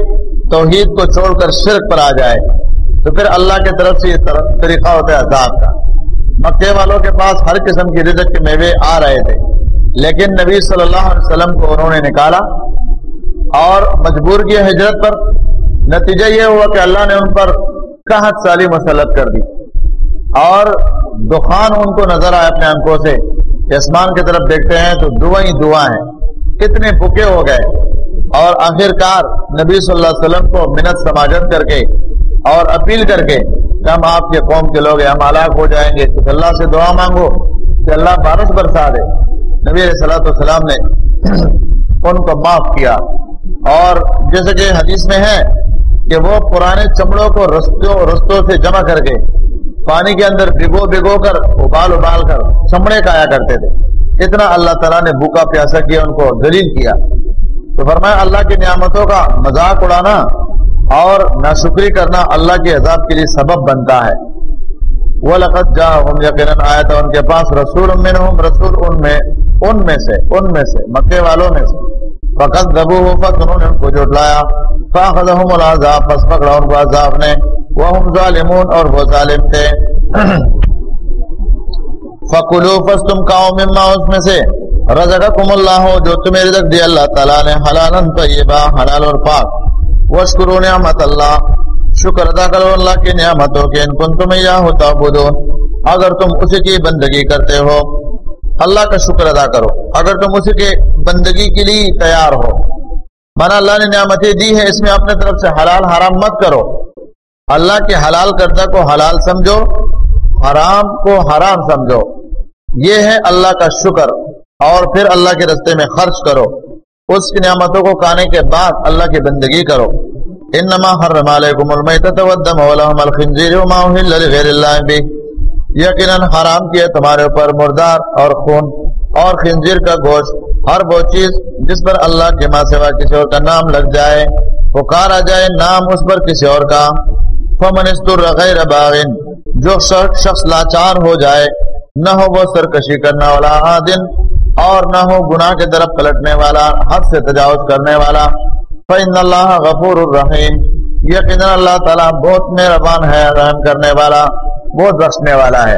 توحید کو چھوڑ کر شرک پر آ جائے، تو پھر اللہ کی طرف سے یہ طریقہ ہوتا ہے عذاب کا۔ مکے والوں کے پاس ہر قسم کی رزق کے میوے آ رہے تھے، لیکن نبی صلی اللہ علیہ وسلم کو انہوں نے نکالا اور مجبور کیا ہجرت پر۔ نتیجہ یہ ہوا کہ اللہ نے ان پر قحط سالی مسلط کر دی اور دخان ان کو نظر آئے اپنے انکوں سے۔ کہ آسمان کی طرف دیکھتے ہیں تو دعا ہی دعا ہیں۔ کتنے بکے ہو گئے۔ اور آخر کار نبی صلی اللہ علیہ وسلم کو منت سماجت کر کے اور اپیل کر کے کہ ہم آپ کے قوم کے لوگ ہم ہلاک ہو جائیں گے۔ تو اللہ سے دعا مانگو کہ اللہ بارش برسا دے۔ نبی علیہ صلاح السلام نے [clears throat] ان کو معاف کیا۔ اور جیسے کہ حدیث میں ہے کہ وہ پرانے چمڑوں کو رستوں رستوں سے جمع کر کے پانی کے اندر بھگو بھگو کر بال ابال کر چمڑے کھایا کرتے تھے۔ اتنا اللہ تعالیٰ نے بھوکا پیاسا کیا، ان کو دلیل کیا۔ تو فرمایا، اللہ کی نعمتوں کا مذاق اڑانا اور ناشکری کرنا اللہ کے عذاب کے لیے سبب بنتا ہے۔ وہ لقت جا ہم یقیناً آیا تھا ان کے پاس، رسول رسول ان میں ان میں سے، ان میں سے، مکے والوں میں سے۔ فقط دبو ہو فت انہوں نے ان کو جٹلایا فاخذہم العذاب، پس پکڑا ان کو عذاب نے۔ وہم ظالمون اور وہ ظالم تھے۔ فکلو فس تم کاؤ مما اس میں سے، رزقکم اللہ، جو تمہیں رزق دی اللہ تعالیٰ نے، حلالا طیبا حلال اور پاک۔ وشکرو نعمت اللہ۔ شکر ادا کرو اللہ کی نعمتوں کے، ان کن تم یا ہوتا اگر تم اسی کی بندگی کرتے ہو، اللہ کا شکر ادا کرو۔ اگر تم اسی کے بندگی کے لیے تیار ہو، مانا اللہ نے نعمتیں دی ہے اس میں اپنے طرف سے حلال حرام مت کرو۔ اللہ کے حلال کردہ کو حلال سمجھو، حرام کو حرام سمجھو۔ یہ ہے اللہ کا شکر۔ اور پھر اللہ کے رستے میں خرچ کرو۔ اس کی نعمتوں کو کھانے کے بعد اللہ کی بندگی کرو۔ انما حرم علیکم المیتۃ والدم ولحم الخنزیر وما اهل لغیر اللہ به یقینا حرام کیا تمہارے اوپر مردار اور خون اور خنزیر کا گوشت، ہر وہ چیز جس پر اللہ کے ماں سوا کسی اور کا نام لگ جائے پکار آ جائے نام اس پر کسی اور کا۔ فمن استر غیر باغ۔ جو شخص لاچار ہو جائے، نہ ہو وہ سرکشی کرنے والا عادن اور نہ ہو گناہ کے طرف پلٹنے والا، حد سے تجاوز کرنے والا۔ فإن اللہ غفور الرحیم یقینا اللہ تعالیٰ بہت مہربان ہے، رحم کرنے والا، بہت بخشنے والا ہے۔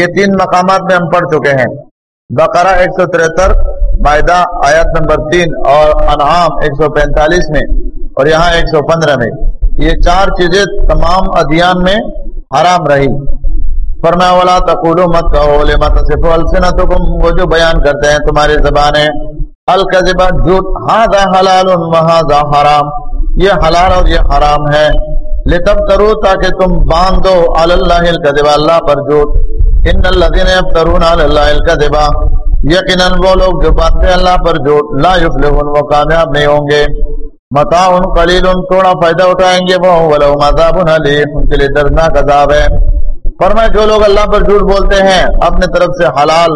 یہ تین مقامات میں ہم پڑھ چکے ہیں۔ بقرہ ایک سو ترہتر معدہ آیت نمبر تین، اور انعام ایک سو پینتالیس میں، اور یہاں ایک سو پندرہ میں۔ یہ چار چیزیں تمام ادیان میں حرام رہی۔ فرمایا والا تقولو مت کہو لما تصفو السنتکم وہ جو بیان کرتے ہیں تمہاری زبانیں الکذبہ جھوٹ۔ ہاذا حلال و حرام۔ یہ حلال اور یہ حرام ہے۔ لتب کرو تاکہ تم باندھو۔ علی اللہ الکذبہ اللہ پر جھوٹ۔ ان الذين يفترون على الله الكذبا یقینا وہ لوگ جو باندھتے اللہ پر جھوٹ۔ لا يفلحون، وہ کامیاب نہیں ہوں گے۔ متا متاع قلیل تھوڑا فائدہ اٹھائیں گے وہ ولو عذاب علیم ان کے لیے دردناک عذاب ہے۔ فرمائے جو لوگ اللہ پر جھوٹ بولتے ہیں اپنے طرف سے حلال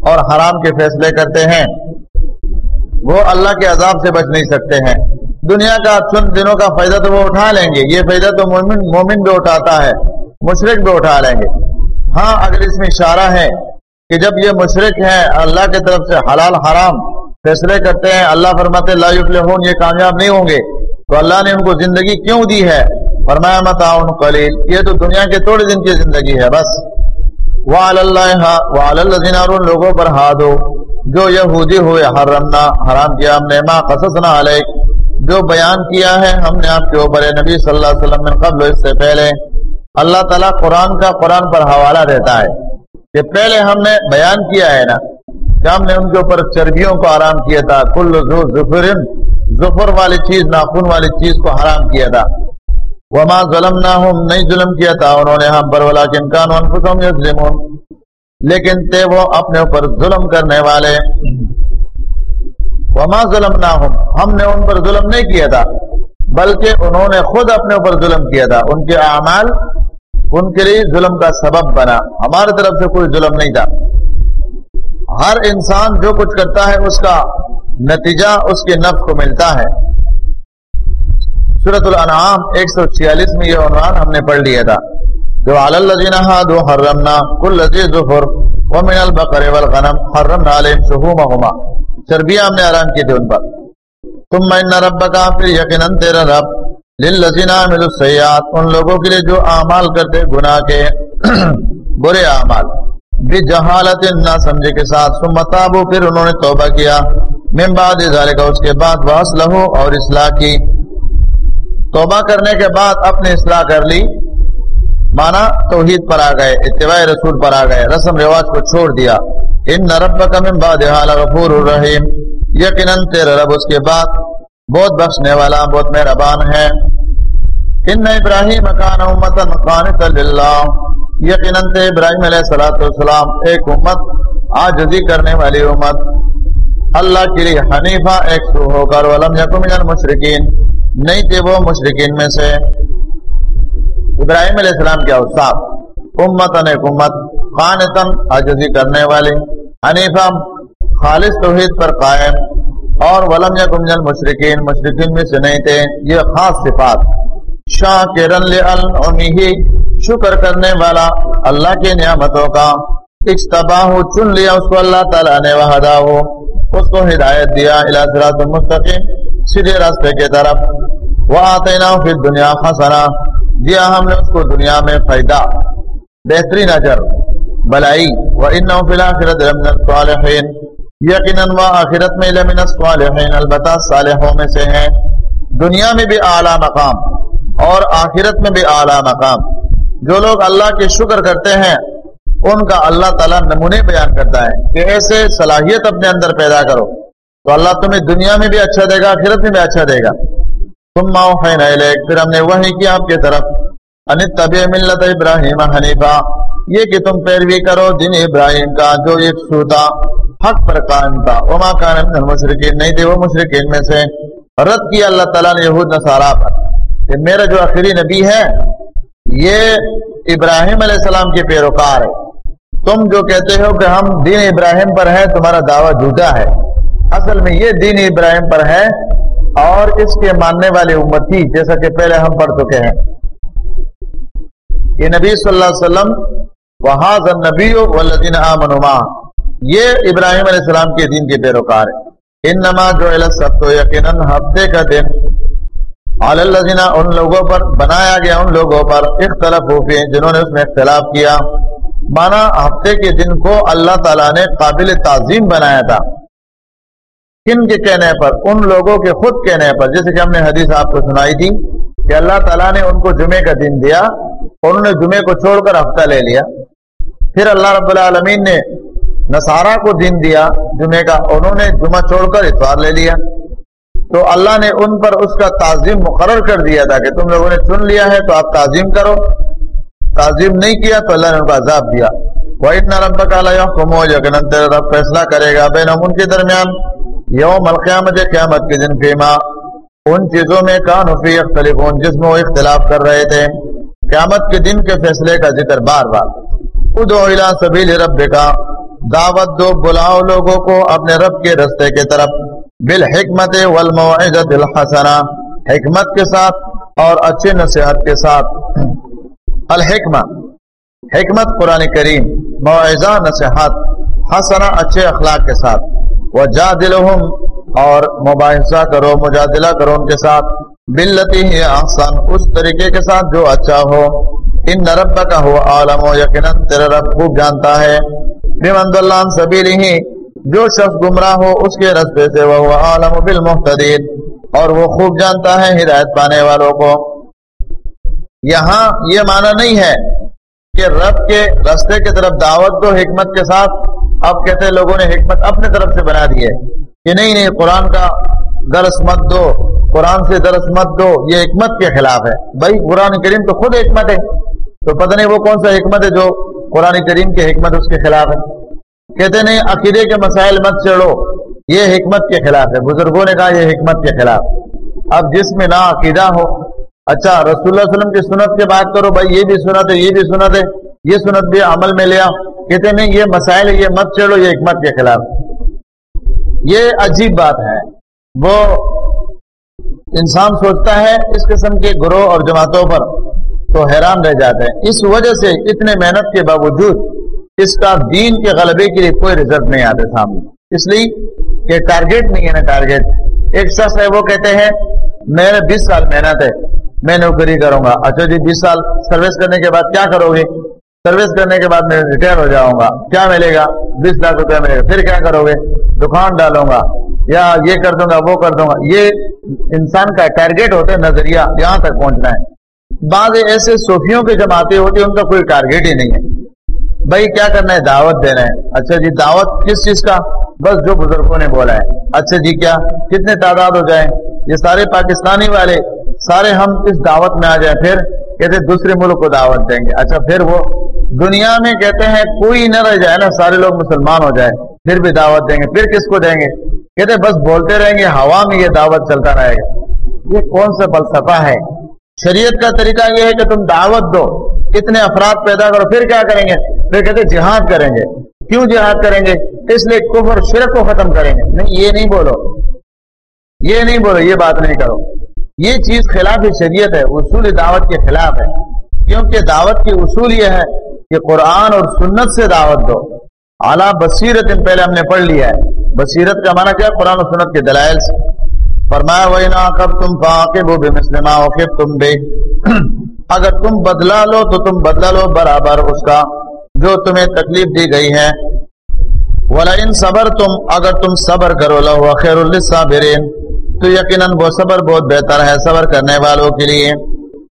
اور حرام کے فیصلے کرتے ہیں۔ وہ اللہ کے عذاب سے بچ نہیں سکتے ہیں۔ دنیا کا چند دنوں کا فائدہ تو وہ اٹھا لیں گے، یہ فائدہ تو مومن مومن بھی اٹھاتا ہے مشرق بھی اٹھا لیں گے۔ ہاں اگر اس میں اشارہ ہے کہ جب یہ مشرق ہے اللہ کی طرف سے حلال، حرام فیصلے کرتے ہیں، اللہ فرماتے اللہ یہ کامیاب نہیں ہوں گے۔ تو اللہ نے ان کو زندگی کیوں دی ہے؟ فرمایا متاؤن قلیل، یہ تو دنیا کے تھوڑے دن کی زندگی ہے، بس۔ وہ اللہ اور ان لوگوں پر ہاد ہو جو یہودی ہوئے، حرمنا، حرام کیا، ہم نے ما قصصنا علیک۔ جو بیان کیا ہے، ہم نے آپ کے اوپر نبی صلی اللہ علیہ وسلم من قبل اس سے پہلے۔ اللہ تعالیٰ قرآن کا قرآن پر حوالہ دیتا ہے۔ کہ پہلے ہم نے بیان کیا ہے نا۔ کہ ہم نے ان کے اوپر چربیوں کو آرام کیا تھا، کل ظفر ظفر والی چیز، ناخن والی چیز کو حرام کیا تھا۔ وما ظلمناہم، نہیں ظلم کیا تھا، انہوں نے ہم پر، ولیکن کانو انفسهم یظلمون۔ لیکن تے وہ اپنے اوپر ظلم کرنے والے۔ وما ظلمناہم، ہم نے ان پر ظلم نہیں کیا تھا، بلکہ انہوں نے خود اپنے اوپر ظلم کیا تھا۔ ان کے اعمال ان کے لیے ظلم کا سبب بنا۔ ہماری طرف سے کوئی ظلم نہیں تھا۔ ہر انسان جو کچھ کرتا ہے، اس کا نتیجہ اس کے نفس کو ملتا ہے۔ سورت الانعام ایک سو چھیالیس میں یہ عنوان ہم نے پڑھ لیا تھا۔ جو علالذین ہادو حرمنا کل لذیذ ظفر ومن البقر والغنم حرمنا علیہم شہومہما چربیاں ہم نے آرام کی تھی ان پر۔ ثم ان ربکا پھر یقیناً تیرا رب للذین عملوا السیئات۔ ان لوگوں کے لیے جو اعمال کرتے، گناہ کے [clears throat] برے اعمال۔ بجہالت نہ سمجھے جی کے ساتھ۔ ثم تابو پھر انہوں نے توبہ کیا۔ من بعد ذالک، اس کے بعد واصلحو اور اصلاح کی۔ توبہ کرنے کے بعد اپنے اصلاح کر لی۔ مانا توحید پر آ گئے، اتباع رسول پر آ گئے، رسم رواج کو چھوڑ دیا۔ ان نرب کا بعد حال غفور الرحیم۔ یقیناً تیرا رب اس کے بعد بہت بخشنے والا، بہت مہربان ہے۔ ان ابراہیم کان امت قانت للہ۔ یقیناً ابراہیم علیہ الصلوۃ والسلام ایک امت عاجزی کرنے والی امت۔ اللہ کے لیے حنیفہ ایک سو ہو کر ولم یکم من نہیں تھے وہ مشرقین میں سے۔ ابراہیم علیہ السلام کیا استاد، امت ان امت قانتن عجزی کرنے والے حنیفم خالص توحید پر قائم۔ اور ولم یا گمجن مشرقین مشرقین میں سے نہیں تھے یہ خاص صفات۔ شاہ کے رن ہی شکر کرنے والا اللہ کی نعمتوں کا اجتباہ چن لیا، اس کو اللہ تعالیٰ نے وحدا ہو، اس کو ہدایت دیا الاسرات مستقیم، سیدھے راستے کے طرف۔ وہ آتے نا پھر دنیا خسنا دیا ہم نے اس کو دنیا میں فائدہ، بہترین اجر، بلائی۔ وہ ان فی الحال یقیناً وہ آخرت میں لمن الصالحین البتہ صالحوں میں سے ہیں۔ دنیا میں بھی اعلیٰ مقام اور آخرت میں بھی اعلیٰ مقام۔ جو لوگ اللہ کے شکر کرتے ہیں، ان کا اللہ تعالیٰ نمونے بیان کرتا ہے کہ ایسے صلاحیت اپنے اندر پیدا کرو۔ تو اللہ تمہیں دنیا میں بھی اچھا دے گا، آخرت میں بھی اچھا دے گا۔ تم ماؤ پھر ہم نے وہی کیا آپ کی طرف۔ ان طبی ملت ابراہیم حنیفہ یہ کہ تم پیروی کرو دن ابراہیم کا جو ایک سوتا حق پر قائم تھا۔ وما کان من المشرکین، نہیں تھے وہ مشرکین میں سے۔ رد کیا اللہ تعالیٰ نے یہود نصارا پر کہ میرا جو آخری نبی ہے یہ ابراہیم علیہ السلام کے پیروکار ہے۔ تم جو کہتے ہو کہ ہم دین ابراہیم پر ہے تمہارا دعویٰ جھوٹا ہے۔ اصل میں یہ دین ابراہیم پر ہے اور اس کے ماننے والے امتی جیسا کہ پہلے ہم پڑھ چکے ہیں۔ یہ نبی صلی اللہ علیہ وسلم وہاں نبی والذین آمنوا یہ ابراہیم علیہ السلام کے دین کے پیروکار ہے ان نما جو سب تو یقیناً، ہفتے کا دن الزینہ ان لوگوں پر، بنایا گیا ان لوگوں پر اختلاف ہوفی جنہوں نے اس میں اختلاف کیا۔ مانا ہفتے کے دن کو اللہ تعالیٰ نے قابل تعظیم بنایا تھا۔ کن کے کہنے پر؟ ان لوگوں کے خود کہنے پر۔ جیسے کہ ہم نے حدیث آپ کو سنائی تھی کہ اللہ تعالیٰ نے ان کو جمعے کا دن دیا اور انہوں نے جمعے کو چھوڑ کر ہفتہ لے لیا۔ پھر اللہ رب العالمین نے نصارہ کو دن دیا جمعے کا انہوں نے جمعہ چھوڑ کر اتوار لے لیا۔ تو اللہ نے ان پر اس کا تعظیم مقرر کر دیا تھا کہ تم لوگوں نے چن لیا ہے تو آپ تعظیم کرو۔ تعظیم نہیں کیا تو اللہ نے ان کو عذاب دیا۔ وہ اتنا رب کا رب فیصلہ کرے گا بین ان کے درمیان، یوم القیامت، قیامت کے دن فیما ان چیزوں میں کان فی اختلف جس میں وہ اختلاف کر رہے تھے۔ قیامت کے دن کے فیصلے کا ذکر بار بار۔ ادو سبیل رب کا دعوت دو، بلاؤ لوگوں کو اپنے رب کے رستے کے طرف۔ بالحکمت والموعظت الحسنہ، حکمت کے ساتھ اور اچھے نصیحت کے ساتھ۔ الحکمہ، حکمت قرآن کریم معاوضہ نصیحت، حسنہ، اچھے اخلاق کے ساتھ۔ وہ اور مباحثہ کرو، مجادلہ کرو ان کے ساتھ۔ بلتی ہی آسان اس طریقے کے ساتھ جو اچھا ہو۔ ان نرب کا ہو عالم و یقیناً تیرا رب خوب جانتا ہے۔ بمند اللہ سبیل ہی جو شخص گمراہ ہو اس کے رستے سے وہ عالم بالمحتدین، اور وہ خوب جانتا ہے ہدایت پانے والوں کو۔ یہاں یہ معنی نہیں ہے کہ رب کے رستے کی طرف دعوت دو حکمت کے ساتھ اب کہتے ہیں لوگوں نے حکمت اپنے طرف سے بنا دی ہے۔ کہ نہیں نہیں، قرآن کا درس مت دو، قرآن سے درس مت دو، یہ حکمت کے خلاف ہے۔ بھائی، قرآن کریم تو خود حکمت ہے۔ تو پتہ نہیں وہ کون سا حکمت ہے جو قرآن کریم کی حکمت اس کے خلاف ہے۔ کہتے نہیں، عقیدے کے مسائل مت چڑھو یہ حکمت کے خلاف ہے۔ بزرگوں نے کہا، یہ حکمت کے خلاف۔ اب جس میں نہ عقیدہ ہو اچھا رسول اللہ علیہ وسلم کی سنت کے بات کرو، بھائی، یہ بھی سنت ہے، یہ بھی سنت ہے، یہ سنت بھی عمل میں لیا کہتے نہیں، یہ مسائل یہ مت چڑھو یہ حکمت کے خلاف۔ یہ عجیب بات ہے۔ وہ انسان سوچتا ہے اس قسم کے گروہ اور جماعتوں پر تو حیران رہ جاتے ہیں اس وجہ سے اتنے محنت کے باوجود اس کا دین کے غلبے کے لیے کوئی رزلٹ نہیں آتے سامنے۔ اس لیے کہ ٹارگیٹ نہیں ہے نا ٹارگیٹ۔ ایک شخص ہے، وہ کہتے ہیں میرے بیس سال محنت ہے، میں نوکری کروں گا۔ اچھا جی بیس سال سروس کرنے کے بعد کیا کرو گے؟ سروس کرنے کے بعد میں ریٹائر ہو جاؤں گا۔ کیا ملے گا؟ بیس لاکھ روپیہ ملے گا۔ پھر کیا کرو گے؟ دکان ڈالوں گا۔ یا یہ کر دوں گا، وہ کر دوں گا۔ یہ انسان کا ٹارگیٹ ہوتا ہے، نظریہ یہاں تک پہنچنا ہے۔ بعض ایسے صوفیوں کی جماعتیں ہوتی ہیں ان کا کوئی ٹارگیٹ ہی نہیں ہے۔ بھائی کیا کرنا ہے؟ دعوت دینا ہے۔ اچھا جی دعوت کس چیز کا؟ بس جو بزرگوں نے بولا ہے۔ اچھا جی کیا؟ کتنے تعداد ہو جائیں؟ یہ سارے پاکستانی والے، سارے ہم اس دعوت میں آ جائیں، پھر کہتے دوسرے ملک کو دعوت دیں گے۔ اچھا پھر وہ دنیا میں کہتے ہیں کوئی نہ رہ جائے نا، سارے لوگ مسلمان ہو جائے پھر بھی دعوت دیں گے۔ پھر کس کو دیں گے؟ کہتے بس بولتے رہیں گے، ہوا میں یہ دعوت چلتا رہے گا۔ یہ کون سا فلسفہ ہے؟ شریعت کا طریقہ یہ ہے کہ تم دعوت دو۔ اتنے افراد پیدا کرو، پھر کیا کریں گے؟ پھر کہتے جہاد کریں گے۔ کیوں جہاد کریں گے؟ اس لیے کفر شرک کو ختم کریں گے۔ نہیں، یہ نہیں بولو۔ یہ نہیں بولو، یہ بات نہیں کرو۔ یہ چیز خلاف شریعت ہے، اصول دعوت کے خلاف ہے۔ کیونکہ دعوت کی اصول یہ ہے کہ قرآن اور سنت سے دعوت دو۔ اعلیٰ بصیرت پہلے ہم نے پڑھ لیا ہے۔ بصیرت کا معنی کیا؟ قرآن و سنت کے دلائل سے۔ فرمایا وہی کب تم بے تم اگر تم بدلا لو تو تم بدلا لو برابر اس کا۔ جو تمہیں تکلیف دی گئی ہے ولا ان صبر تم اگر تم صبر کرو لو خیر الصابرین تو یقیناً وہ صبر بہت بہتر ہے صبر کرنے والوں کے لیے۔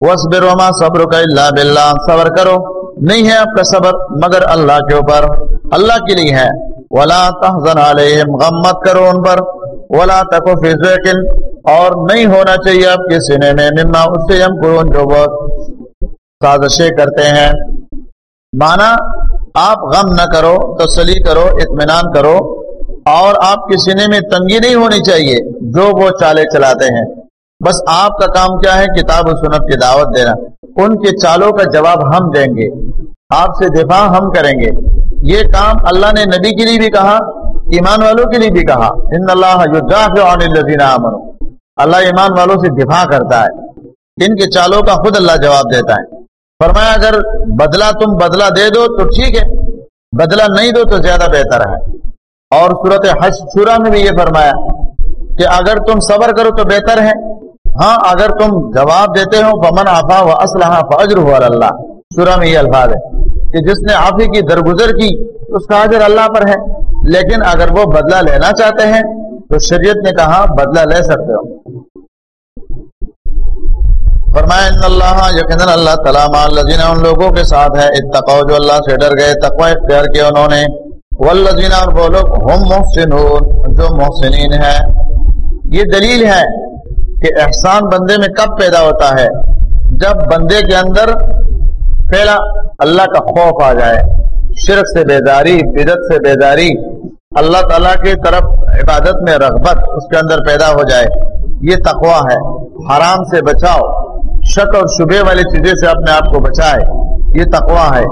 وصبر وما صبر کا اللہ باللہ صبر کرو، نہیں ہے آپ کا صبر مگر اللہ کے اوپر۔ اللہ کے لیے ہے۔ ولا تحزن علیہم غم مت کرو ان پر۔ ولا تکو فی ذکل اور نہیں ہونا چاہیے آپ کے سینے میں۔ مما اس سے ہم قرون جو بہت سازشیں کرتے ہیں۔ مانا آپ غم نہ کرو، تسلی کرو، اطمینان کرو، اور آپ کے سینے میں تنگی نہیں ہونی چاہیے، جو وہ چالے چلاتے ہیں۔ بس آپ کا کام کیا ہے؟ کتاب و سنت کی دعوت دینا۔ ان کے چالوں کا جواب ہم دیں گے۔ آپ سے دفاع ہم کریں گے۔ یہ کام اللہ نے نبی کے لیے بھی کہا، ایمان والوں کے لیے بھی کہا۔ ان اللہ اللہ ایمان والوں سے دفاع کرتا ہے۔ ان کے چالوں کا خود اللہ جواب دیتا ہے۔ فرمایا اگر بدلہ تم بدلہ دے دو تو ٹھیک ہے، بدلہ نہیں دو تو زیادہ بہتر ہے۔ اور صورت حج شورا میں بھی یہ فرمایا کہ اگر تم صبر کرو تو بہتر ہے۔ ہاں اگر تم جواب دیتے ہو پمن آفا و اسلحہ فجر ہو اللہ شورا میں یہ الفاظ ہے کہ جس نے آفی کی، درگزر کی، اس کا حضر اللہ پر ہے۔ لیکن اگر وہ بدلہ لینا چاہتے ہیں تو شریعت نے کہا، بدلہ لے سکتے ہو۔ فرمایا، ان اللہ یقین اللہ تعالیٰ الذین ان لوگوں کے ساتھ ہے۔ اتقو جو اللہ سے ڈر گئے، تقوی اختیار کیا انہوں نے۔ والذین، اور وہ لوگ ہم محسنون، جو محسنین ہے یہ دلیل ہے کہ احسان بندے میں کب پیدا ہوتا ہے؟ جب بندے کے اندر پہلا اللہ کا خوف آ جائے، شرک سے بیداری بدت سے بیداری، اللہ تعالیٰ کی طرف عبادت میں رغبت اس کے اندر پیدا ہو جائے۔ یہ تقوا ہے۔ حرام سے بچاؤ۔ شک اور شبے والی چیزیں سے اپنے آپ کو بچائے۔ یہ تقوا ہے۔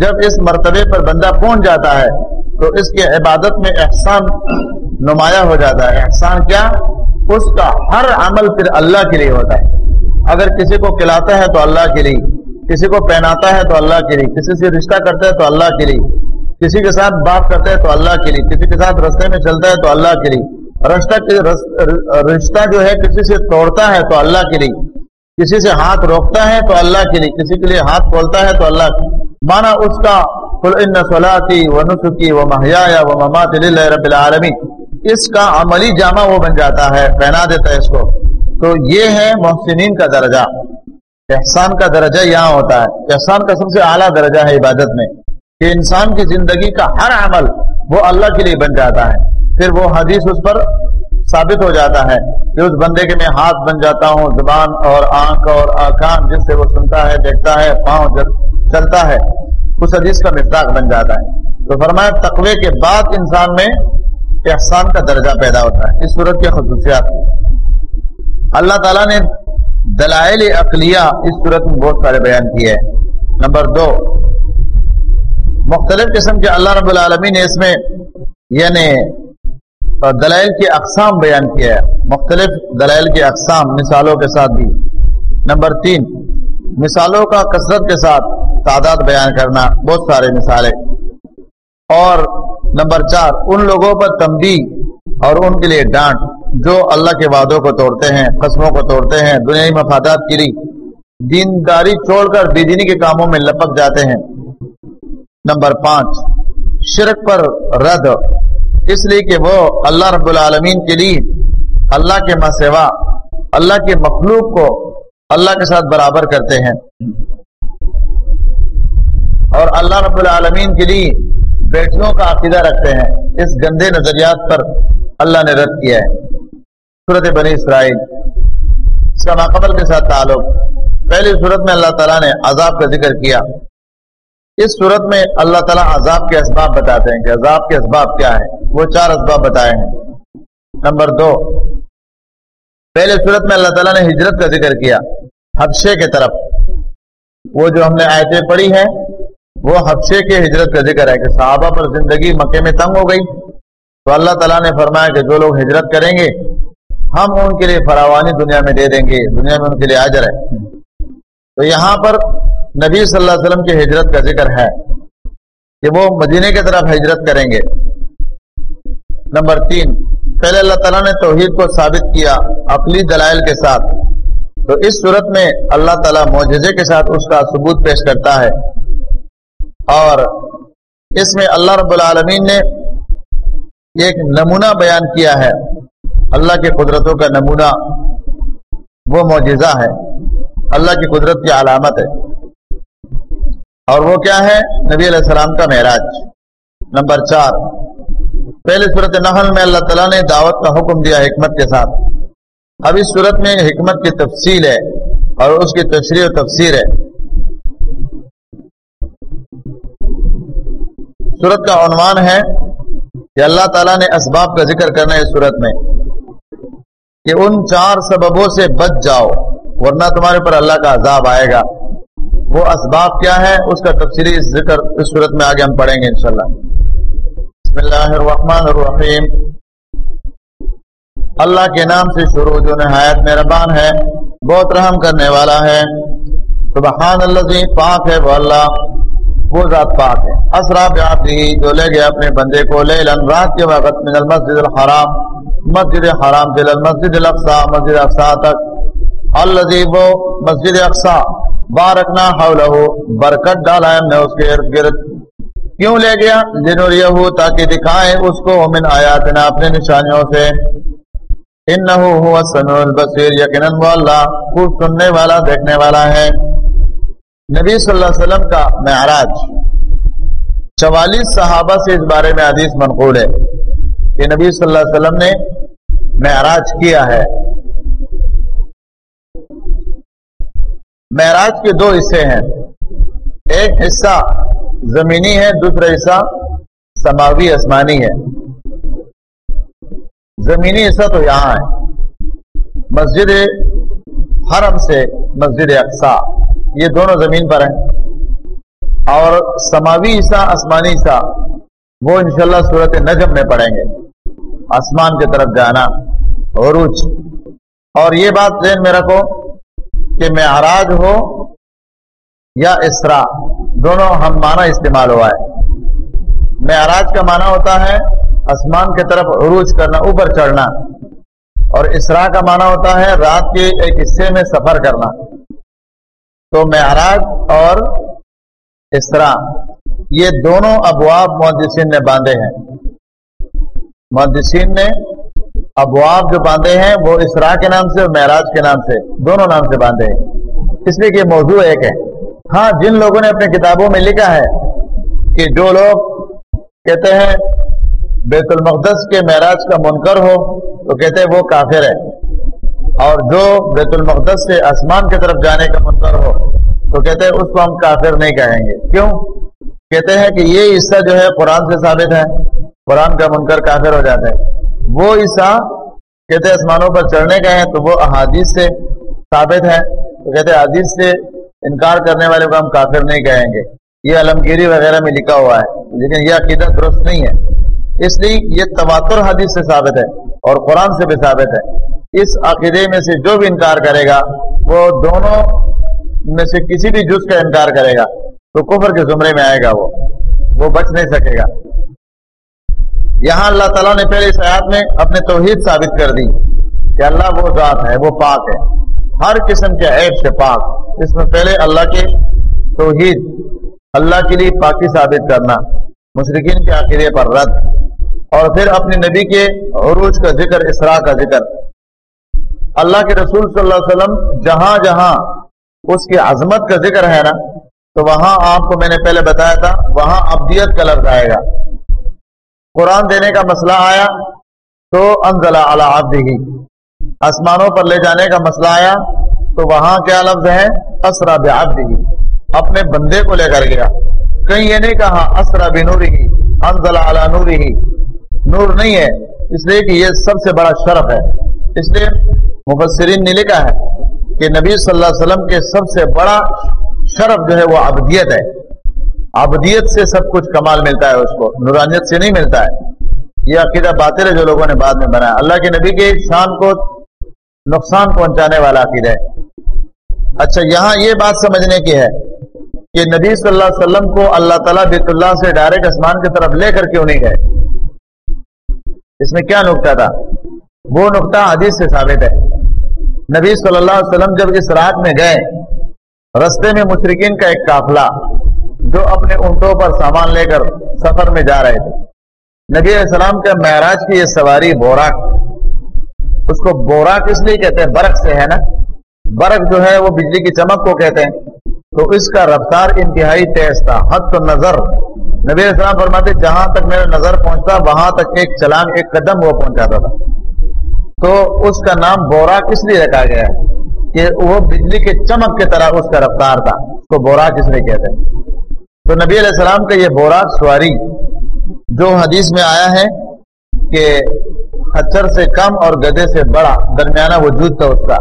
جب اس مرتبے پر بندہ پہنچ جاتا ہے، تو اس کے عبادت میں احسان نمایاں ہو جاتا ہے۔ احسان کیا؟ اس کا ہر عمل پھر اللہ کے لیے ہوتا ہے۔ اگر کسی کو کھلاتا ہے تو اللہ کے لیے، کسی کو پہناتا ہے تو اللہ کے لیے، کسی سے رشتہ کرتا ہے تو اللہ کے لیے، کسی کے ساتھ بات کرتا ہے تو اللہ کے لیے، کسی کے ساتھ رستے میں چلتا ہے تو اللہ کے لیے۔ رشتہ رشتہ جو ہے، کسی سے توڑتا ہے تو اللہ کے لیے۔ کسی سے ہاتھ روکتا ہے تو اللہ کے لیے، کسی کے لیے ہاتھ کھولتا ہے تو اللہ مانا اس کا ان سلاتی و نسخی و محیا و ممات رب العالمی اس کا عملی جامع وہ بن جاتا ہے، پہنا دیتا ہے اس کو۔ تو یہ ہے محسنین کا درجہ۔ احسان کا درجہ یہاں ہوتا ہے۔ احسان کا سب سے اعلیٰ درجہ ہے عبادت میں۔ کہ انسان کی زندگی کا ہر عمل وہ اللہ کے لیے بن جاتا ہے۔ پھر وہ حدیث اس پر ثابت ہو جاتا ہے کہ اس بندے کے میں ہاتھ بن جاتا ہوں، زبان اور آنکھ اور آکان جس سے وہ سنتا ہے، دیکھتا ہے، پاؤں چلتا ہے، اس حدیث کا مزاق بن جاتا ہے۔ تو فرمایا، تقوی کے بعد انسان میں احسان کا درجہ پیدا ہوتا ہے۔ اس صورت کی خصوصیات۔ اللہ تعالیٰ نے دلائل اقلیہ اس صورت میں بہت سارے بیان کیے ہیں۔ نمبر دو، مختلف قسم کے اللہ رب العالمین نے اس میں یعنی دلائل کی اقسام بیان کیا ہے مختلف دلائل کی اقسام مثالوں کے ساتھ بھی نمبر تین، مثالوں کا کثرت کے ساتھ تعداد بیان کرنا، بہت سارے مثالیں۔ اور نمبر چار، ان لوگوں پر تمبی اور ان کے لیے ڈانٹ، جو اللہ کے وعدوں کو توڑتے ہیں، قسموں کو توڑتے ہیں دنیا مفادات کی دینداری چھوڑ کر بے کے کاموں میں لپک جاتے ہیں۔ نمبر پانچ، شرک پر رد۔ اس لیے کہ وہ اللہ رب العالمین کے لیے اللہ کے سوا اللہ کے مخلوق کو اللہ کے ساتھ برابر کرتے ہیں۔ اور اللہ رب العالمین کے لیے بیٹیوں کا عقیدہ رکھتے ہیں۔ اس گندے نظریات پر اللہ نے رد کیا ہے۔ صورت بنی اسرائیل اس کا ماقبل کے ساتھ تعلق۔ پہلی صورت میں اللہ تعالیٰ نے عذاب کا ذکر کیا۔ اس صورت میں اللہ تعالیٰ عذاب کے اسباب بتاتے ہیں کہ عذاب کے اسباب کیا ہے وہ چار اسباب بتائے ہیں۔ نمبر دو، پہلے صورت میں اللہ تعالیٰ نے ہجرت کا ذکر کیا حدشے کے طرف۔ وہ جو ہم نے آیتیں پڑھی ہیں، وہ حفشے کے ہجرت کا ذکر ہے کہ صحابہ پر زندگی مکے میں تنگ ہو گئی۔ تو اللہ تعالیٰ نے فرمایا کہ جو لوگ ہجرت کریں گے، ہم ان کے لیے فراوانی دنیا میں دے دیں گے، دنیا میں ان کے لیے حاضر ہے۔ تو یہاں پر نبی صلی اللہ علیہ وسلم کی ہجرت کا ذکر ہے کہ وہ مدینے کی طرف ہجرت کریں گے۔ نمبر تین، پہلے اللہ تعالیٰ نے توحید کو ثابت کیا عقلی دلائل کے ساتھ۔ تو اس صورت میں اللہ تعالیٰ معجزے کے ساتھ اس کا ثبوت پیش کرتا ہے۔ اور اس میں اللہ رب العالمین نے ایک نمونہ بیان کیا ہے۔ اللہ کی قدرتوں کا نمونہ وہ معجزہ ہے۔ اللہ کی قدرت کی علامت ہے۔ اور وہ کیا ہے؟ نبی علیہ السلام کا معراج۔ نمبر چار۔ پہلے صورت نحل میں اللہ تعالیٰ نے دعوت کا حکم دیا حکمت کے ساتھ۔ اب اس صورت میں حکمت کی تفصیل ہے اور اس کی تشریح و تفسیر ہے۔ صورت کا عنوان ہے کہ اللہ تعالیٰ نے اسباب کا ذکر کرنا ہے اس صورت میں۔ کہ ان چار سببوں سے بچ جاؤ، ورنہ تمہارے پر اللہ کا عذاب آئے گا۔ وہ اسباب کیا ہے، اس کا تفصیلی ذکر اس صورت میں آگے ہم پڑھیں گے انشاءاللہ۔ بسم اللہ الرحمن الرحیم۔ اللہ کے نام سے شروع جو نہایت مہربان ہے، بہت رحم کرنے والا ہے۔ سبحان اللہ پاک ہے وہ اللہ، وہ ذات پاک ہے۔ اسرا بیاتی جو لے گیا اپنے بندے کو لے لن رات کے وقت من المسجد الحرام، مسجد حرام سے مسجد الاقصا مسجد اقصا تک۔ الذي وہ مسجد اقصا بارکنا حولہ برکت ڈالا ہم نے اس کے ارد گرد۔ کیوں لے گیا؟ لنوریہ تاکہ دکھائے اس کو من آیاتنا اپنے نشانیوں سے۔ انہو هو السمیع البصیر یقینا وہ اللہ خوب سننے والا، دیکھنے والا ہے۔ نبی صلی اللہ علیہ وسلم کا معراج۔ چوالیس صحابہ سے اس بارے میں حدیث منقول ہے کہ نبی صلی اللہ علیہ وسلم نے معراج کیا ہے۔ معراج کے دو حصے ہیں۔ ایک حصہ زمینی ہے، دوسرا حصہ سماوی آسمانی ہے۔ زمینی حصہ تو یہاں ہے۔ مسجد حرم سے مسجد اقسا یہ دونوں زمین پر ہیں۔ اور سماوی عیسیٰ آسمانی عیسیٰ وہ انشاءاللہ صورت نجم میں پڑھیں گے۔ آسمان کی طرف جانا، عروج۔ اور یہ بات ذہن میں رکھو کہ معراج ہو یا اسرا، دونوں ہم معنی استعمال ہوا ہے۔ معراج کا معنی ہوتا ہے آسمان کی طرف عروج کرنا، اوپر چڑھنا۔ اور اسرا کا معنی ہوتا ہے رات کے ایک حصے میں سفر کرنا۔ تو معراج اور اسرا، یہ دونوں ابواب محدثین نے باندھے ہیں۔ محدثین نے ابواب جو باندھے ہیں وہ اسرا کے نام سے اور معراج کے نام سے، دونوں نام سے باندھے ہیں۔ اس لیے کہ موضوع ایک ہے۔ ہاں جن لوگوں نے اپنے کتابوں میں لکھا ہے کہ جو لوگ کہتے ہیں بیت المقدس کے معراج کا منکر ہو، تو کہتے ہیں وہ کافر ہے اور جو بیت المقدس سے آسمان کی طرف جانے کا منکر ہو، تو کہتے ہیں اس کو ہم کافر نہیں کہیں گے۔ کیوں؟ کہتے ہیں کہ یہ حصہ جو ہے قرآن سے ثابت ہے۔ قرآن کا منکر کافر ہو جاتا ہے۔ وہ حصہ کہتے ہیں آسمانوں پر چڑھنے کا ہے تو وہ احادیث سے ثابت ہے تو کہتے ہیں حادیث سے انکار کرنے والے کو ہم کافر نہیں کہیں گے۔ یہ علمگیری وغیرہ میں لکھا ہوا ہے، لیکن یہ عقیدت درست نہیں ہے۔ اس لیے یہ تواتر حدیث سے ثابت ہے اور قرآن سے بھی ثابت ہے۔ اس عقیدے میں سے جو بھی انکار کرے گا، وہ دونوں میں سے کسی بھی جز کا انکار کرے گا۔ تو کفر کے زمرے میں آئے گا وہ وہ بچ نہیں سکے گا۔ یہاں اللہ تعالیٰ نے پہلے اس آیات میں اپنے توحید ثابت کر دی کہ اللہ وہ ذات ہے، وہ پاک ہے۔ ہر قسم کے عیب سے پاک۔ اس میں پہلے اللہ کے توحید، اللہ کے لیے پاکی ثابت کرنا مشرقین کے عقیدے پر رد، اور پھر اپنے نبی کے عروج کا ذکر اسرا کا ذکر۔ اللہ کے رسول صلی اللہ علیہ وسلم جہاں جہاں اس کی عظمت کا ذکر ہے نا، تو وہاں آپ کو میں نے پہلے بتایا تھا، وہاں ابدیت کا لفظ آئے گا۔ قرآن دینے کا مسئلہ آیا تو انزلہ علی آسمانوں پر لے جانے کا مسئلہ آیا تو وہاں کیا لفظ ہے؟ اسرا بعبدہ اپنے بندے کو لے کر گیا۔ کہیں یہ نہیں کہا اسرا بنوری ہی انزلہ علی نوری۔ ہی نور نہیں ہے، اس لیے کہ یہ سب سے بڑا شرف ہے۔ اس لیے مبصرین نے لکھا ہے کہ نبی صلی اللہ علیہ وسلم کے سب سے بڑا شرف جو ہے وہ ابدیت ہے۔ ابدیت سے سب کچھ کمال ملتا ہے اس کو، نورانیت سے نہیں ملتا ہے۔ یہ عقیدہ باطل ہے جو لوگوں نے بعد میں بنایا۔ اللہ کے نبی کے شان کو نقصان پہنچانے والا عقیدہ ہے۔ اچھا یہاں یہ بات سمجھنے کی ہے کہ نبی صلی اللہ علیہ وسلم کو اللہ تعالیٰ بیت اللہ سے ڈائریکٹ آسمان کی طرف لے کر کیوں نہیں گئے؟ اس میں کیا نقطہ تھا؟ وہ نقطہ حدیث سے ثابت ہے۔ نبی صلی اللہ علیہ وسلم جب اس رات میں گئے، رستے میں مشرقین کا ایک قافلہ جو اپنے اونٹوں پر سامان لے کر سفر میں جا رہے تھے۔ نبی علیہ السلام کا معراج کی یہ سواری بوراک، اس کو بوراک اس لیے کہتے ہیں، برق سے ہے نا؟ برق جو ہے وہ بجلی کی چمک کو کہتے ہیں۔ تو اس کا رفتار انتہائی تیز تھا، حد تو نظر نبی علیہ السلام فرماتے، جہاں تک میرا نظر پہنچتا، وہاں تک ایک چلان، ایک قدم وہ پہنچاتا تھا۔ تو اس کا نام بورا کس لیے رکھا گیا ہے کہ وہ بجلی کے چمک کی طرح اس کا رفتار تھا، اس کو بورا کس لیے کہتے ہیں۔ تو نبی علیہ السلام کا یہ بورا سواری جو حدیث میں آیا ہے کہ خچر سے کم اور گدے سے بڑا درمیانہ وجود تھا اس کا۔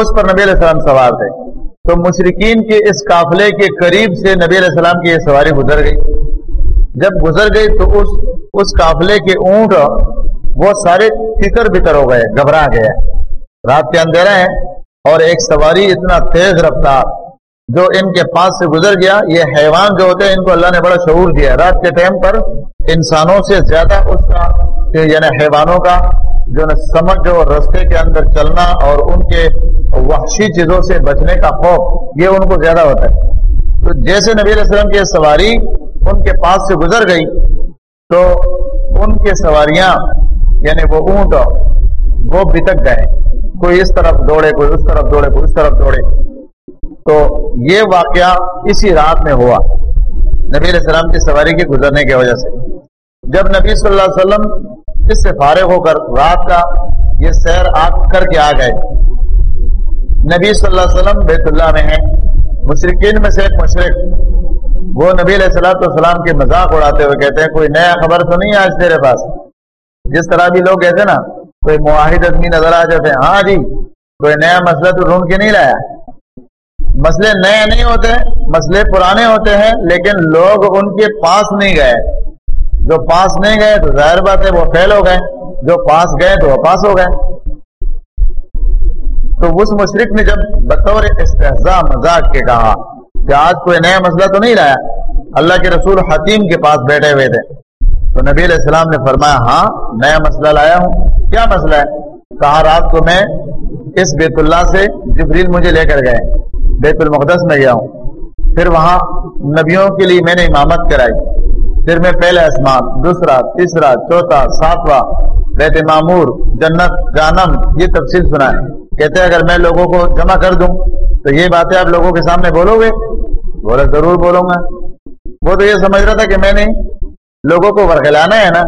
اس پر نبی علیہ السلام سوار تھے۔ تو مشرقین کے اس قافلے کے قریب سے نبی علیہ السلام کی یہ سواری گزر گئی۔ جب گزر گئی تو اس اس قافلے کے اونٹ وہ سارے فکر بکر ہو گئے، گھبرا گئے رات کے اندھیرا ہے اور ایک سواری اتنا تیز رفتار جو ان کے پاس سے گزر گیا، یہ حیوان جو ہوتے ہیں، ان کو اللہ نے بڑا شعور دیا۔ رات کے ٹائم پر انسانوں سے زیادہ اس کا یعنی حیوانوں کا، جو سمجھ جو رستے کے اندر چلنا اور ان کے وحشی چیزوں سے بچنے کا خوف، یہ ان کو زیادہ ہوتا ہے۔ تو جیسے نبی علیہ السلام کی سواری ان کے پاس سے گزر گئی، تو ان کے سواریاں یعنی وہ اونٹ، وہ بتک گئے۔ کوئی اس طرف دوڑے، کوئی اس طرف دوڑے، کوئی اس طرف دوڑے۔ تو یہ واقعہ اسی رات میں ہوا۔ نبی علیہ السلام کی سواری کے گزرنے کی وجہ سے۔ جب نبی صلی اللہ علیہ وسلم اس سے فارغ ہو کر رات کا یہ سیر آ کر کے آ گئے۔ نبی صلی اللہ علیہ وسلم بیت اللہ میں ہیں۔ مشرقین میں سے ایک مشرق وہ نبی علیہ السلام السلام کے مذاق اڑاتے ہوئے کہتے ہیں، کوئی نیا خبر تو نہیں آج تیرے پاس؟ جس طرح بھی لوگ کہتے ہیں نا، کوئی معاہد آدمی نظر آ جاتے ہیں ہاں جی کوئی نیا مسئلہ تو ڈھونڈ کے نہیں لایا۔ مسئلے نئے نہیں ہوتے، مسئلے پرانے ہوتے ہیں، لیکن لوگ ان کے پاس نہیں گئے۔ جو پاس نہیں گئے تو ظاہر بات ہے وہ فیل ہو گئے، جو پاس گئے تو وہ پاس ہو گئے۔ تو اس مشرق نے جب بطور استحضاء مذاق کے کہا کہ آج کوئی نیا مسئلہ تو نہیں لایا، اللہ کے رسول حتیم کے پاس بیٹھے ہوئے تھے۔ تو نبی علیہ السلام نے فرمایا ہاں نیا مسئلہ لایا ہوں۔ کیا مسئلہ ہے؟ کہا، رات کو میں اس بیت اللہ سے جبریل مجھے لے کر گئے۔ بیت المقدس میں گیا ہوں۔ پھر وہاں نبیوں کے لیے میں نے امامت کرائی۔ پھر میں پہلے اسمان دوسرا، تیسرا، چوتھا، ساتواں، بیت معمور جنت جانم یہ تفصیل سنا ہے کہتے ہیں اگر میں لوگوں کو جمع کر دوں، تو یہ باتیں آپ لوگوں کے سامنے بولو گے؟ بولے ضرور بولوں گا۔ وہ تو یہ سمجھ رہا تھا کہ میں نے لوگوں کو ورگلانا ہے نا۔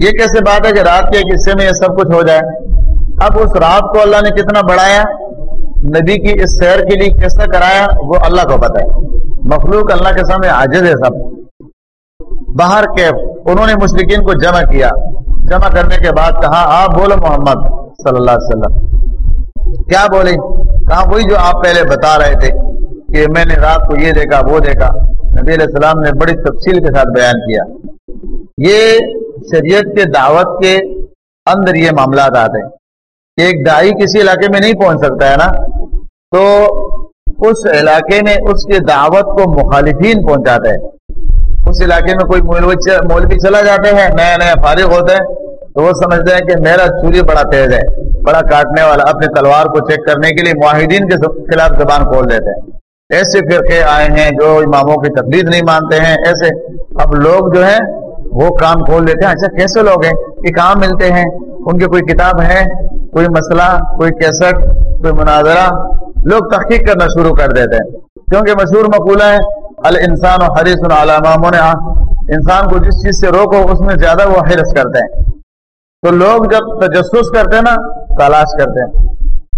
یہ کیسے بات ہے کہ رات کے قصے میں یہ سب کچھ ہو جائے۔ اب اس رات کو اللہ نے کتنا بڑھایا؟ نبی کی اس سیر کے لیے کیسا کرایا، وہ اللہ کو پتہ ہے۔ مخلوق اللہ کے سامنے عاجز ہے سب۔ باہر کے انہوں نے مشرقین کو جمع کیا۔ جمع کرنے کے بعد کہا، آپ بولو محمد صلی اللہ علیہ وسلم۔ کیا بولے؟ کہا، وہی جو آپ پہلے بتا رہے تھے کہ میں نے رات کو یہ دیکھا، وہ دیکھا۔ نبی علیہ السلام نے بڑی تفصیل کے ساتھ بیان کیا۔ یہ شریعت کے دعوت کے اندر یہ معاملات آتے ہیں۔ کہ ایک دائی کسی علاقے میں نہیں پہنچ سکتا ہے نا؟ تو اس علاقے میں اس کے دعوت کو مخالفین پہنچاتے ہیں۔ اس علاقے میں کوئی مولوی چلا جاتے ہیں نئے نئے فارغ ہوتے ہیں۔ تو وہ سمجھتے ہیں کہ میرا چوری بڑا تیز ہے، بڑا کاٹنے والا اپنے تلوار کو چیک کرنے کے لیے معاہدین کے خلاف زبان کھول دیتے ہیں۔ ایسے فرقے آئے ہیں جو اماموں کی تقلید نہیں مانتے ہیں۔ ایسے اب لوگ جو ہیں، وہ کام کھول دیتے ہیں۔ اچھا کیسے لوگ ہیں؟ کہ کام ملتے ہیں؟ ان کی کوئی کتاب ہے؟ کوئی مسئلہ، کوئی کیسٹ، کوئی مناظرہ، لوگ تحقیق کرنا شروع کر دیتے ہیں۔ کیونکہ مشہور مقولہ ہے، الانسان و حریص علامہ انسان کو جس چیز سے روکو، اس میں زیادہ وہ حرص کرتے ہیں۔ تو لوگ جب تجسس کرتے ہیں نا، تلاش کرتے ہیں۔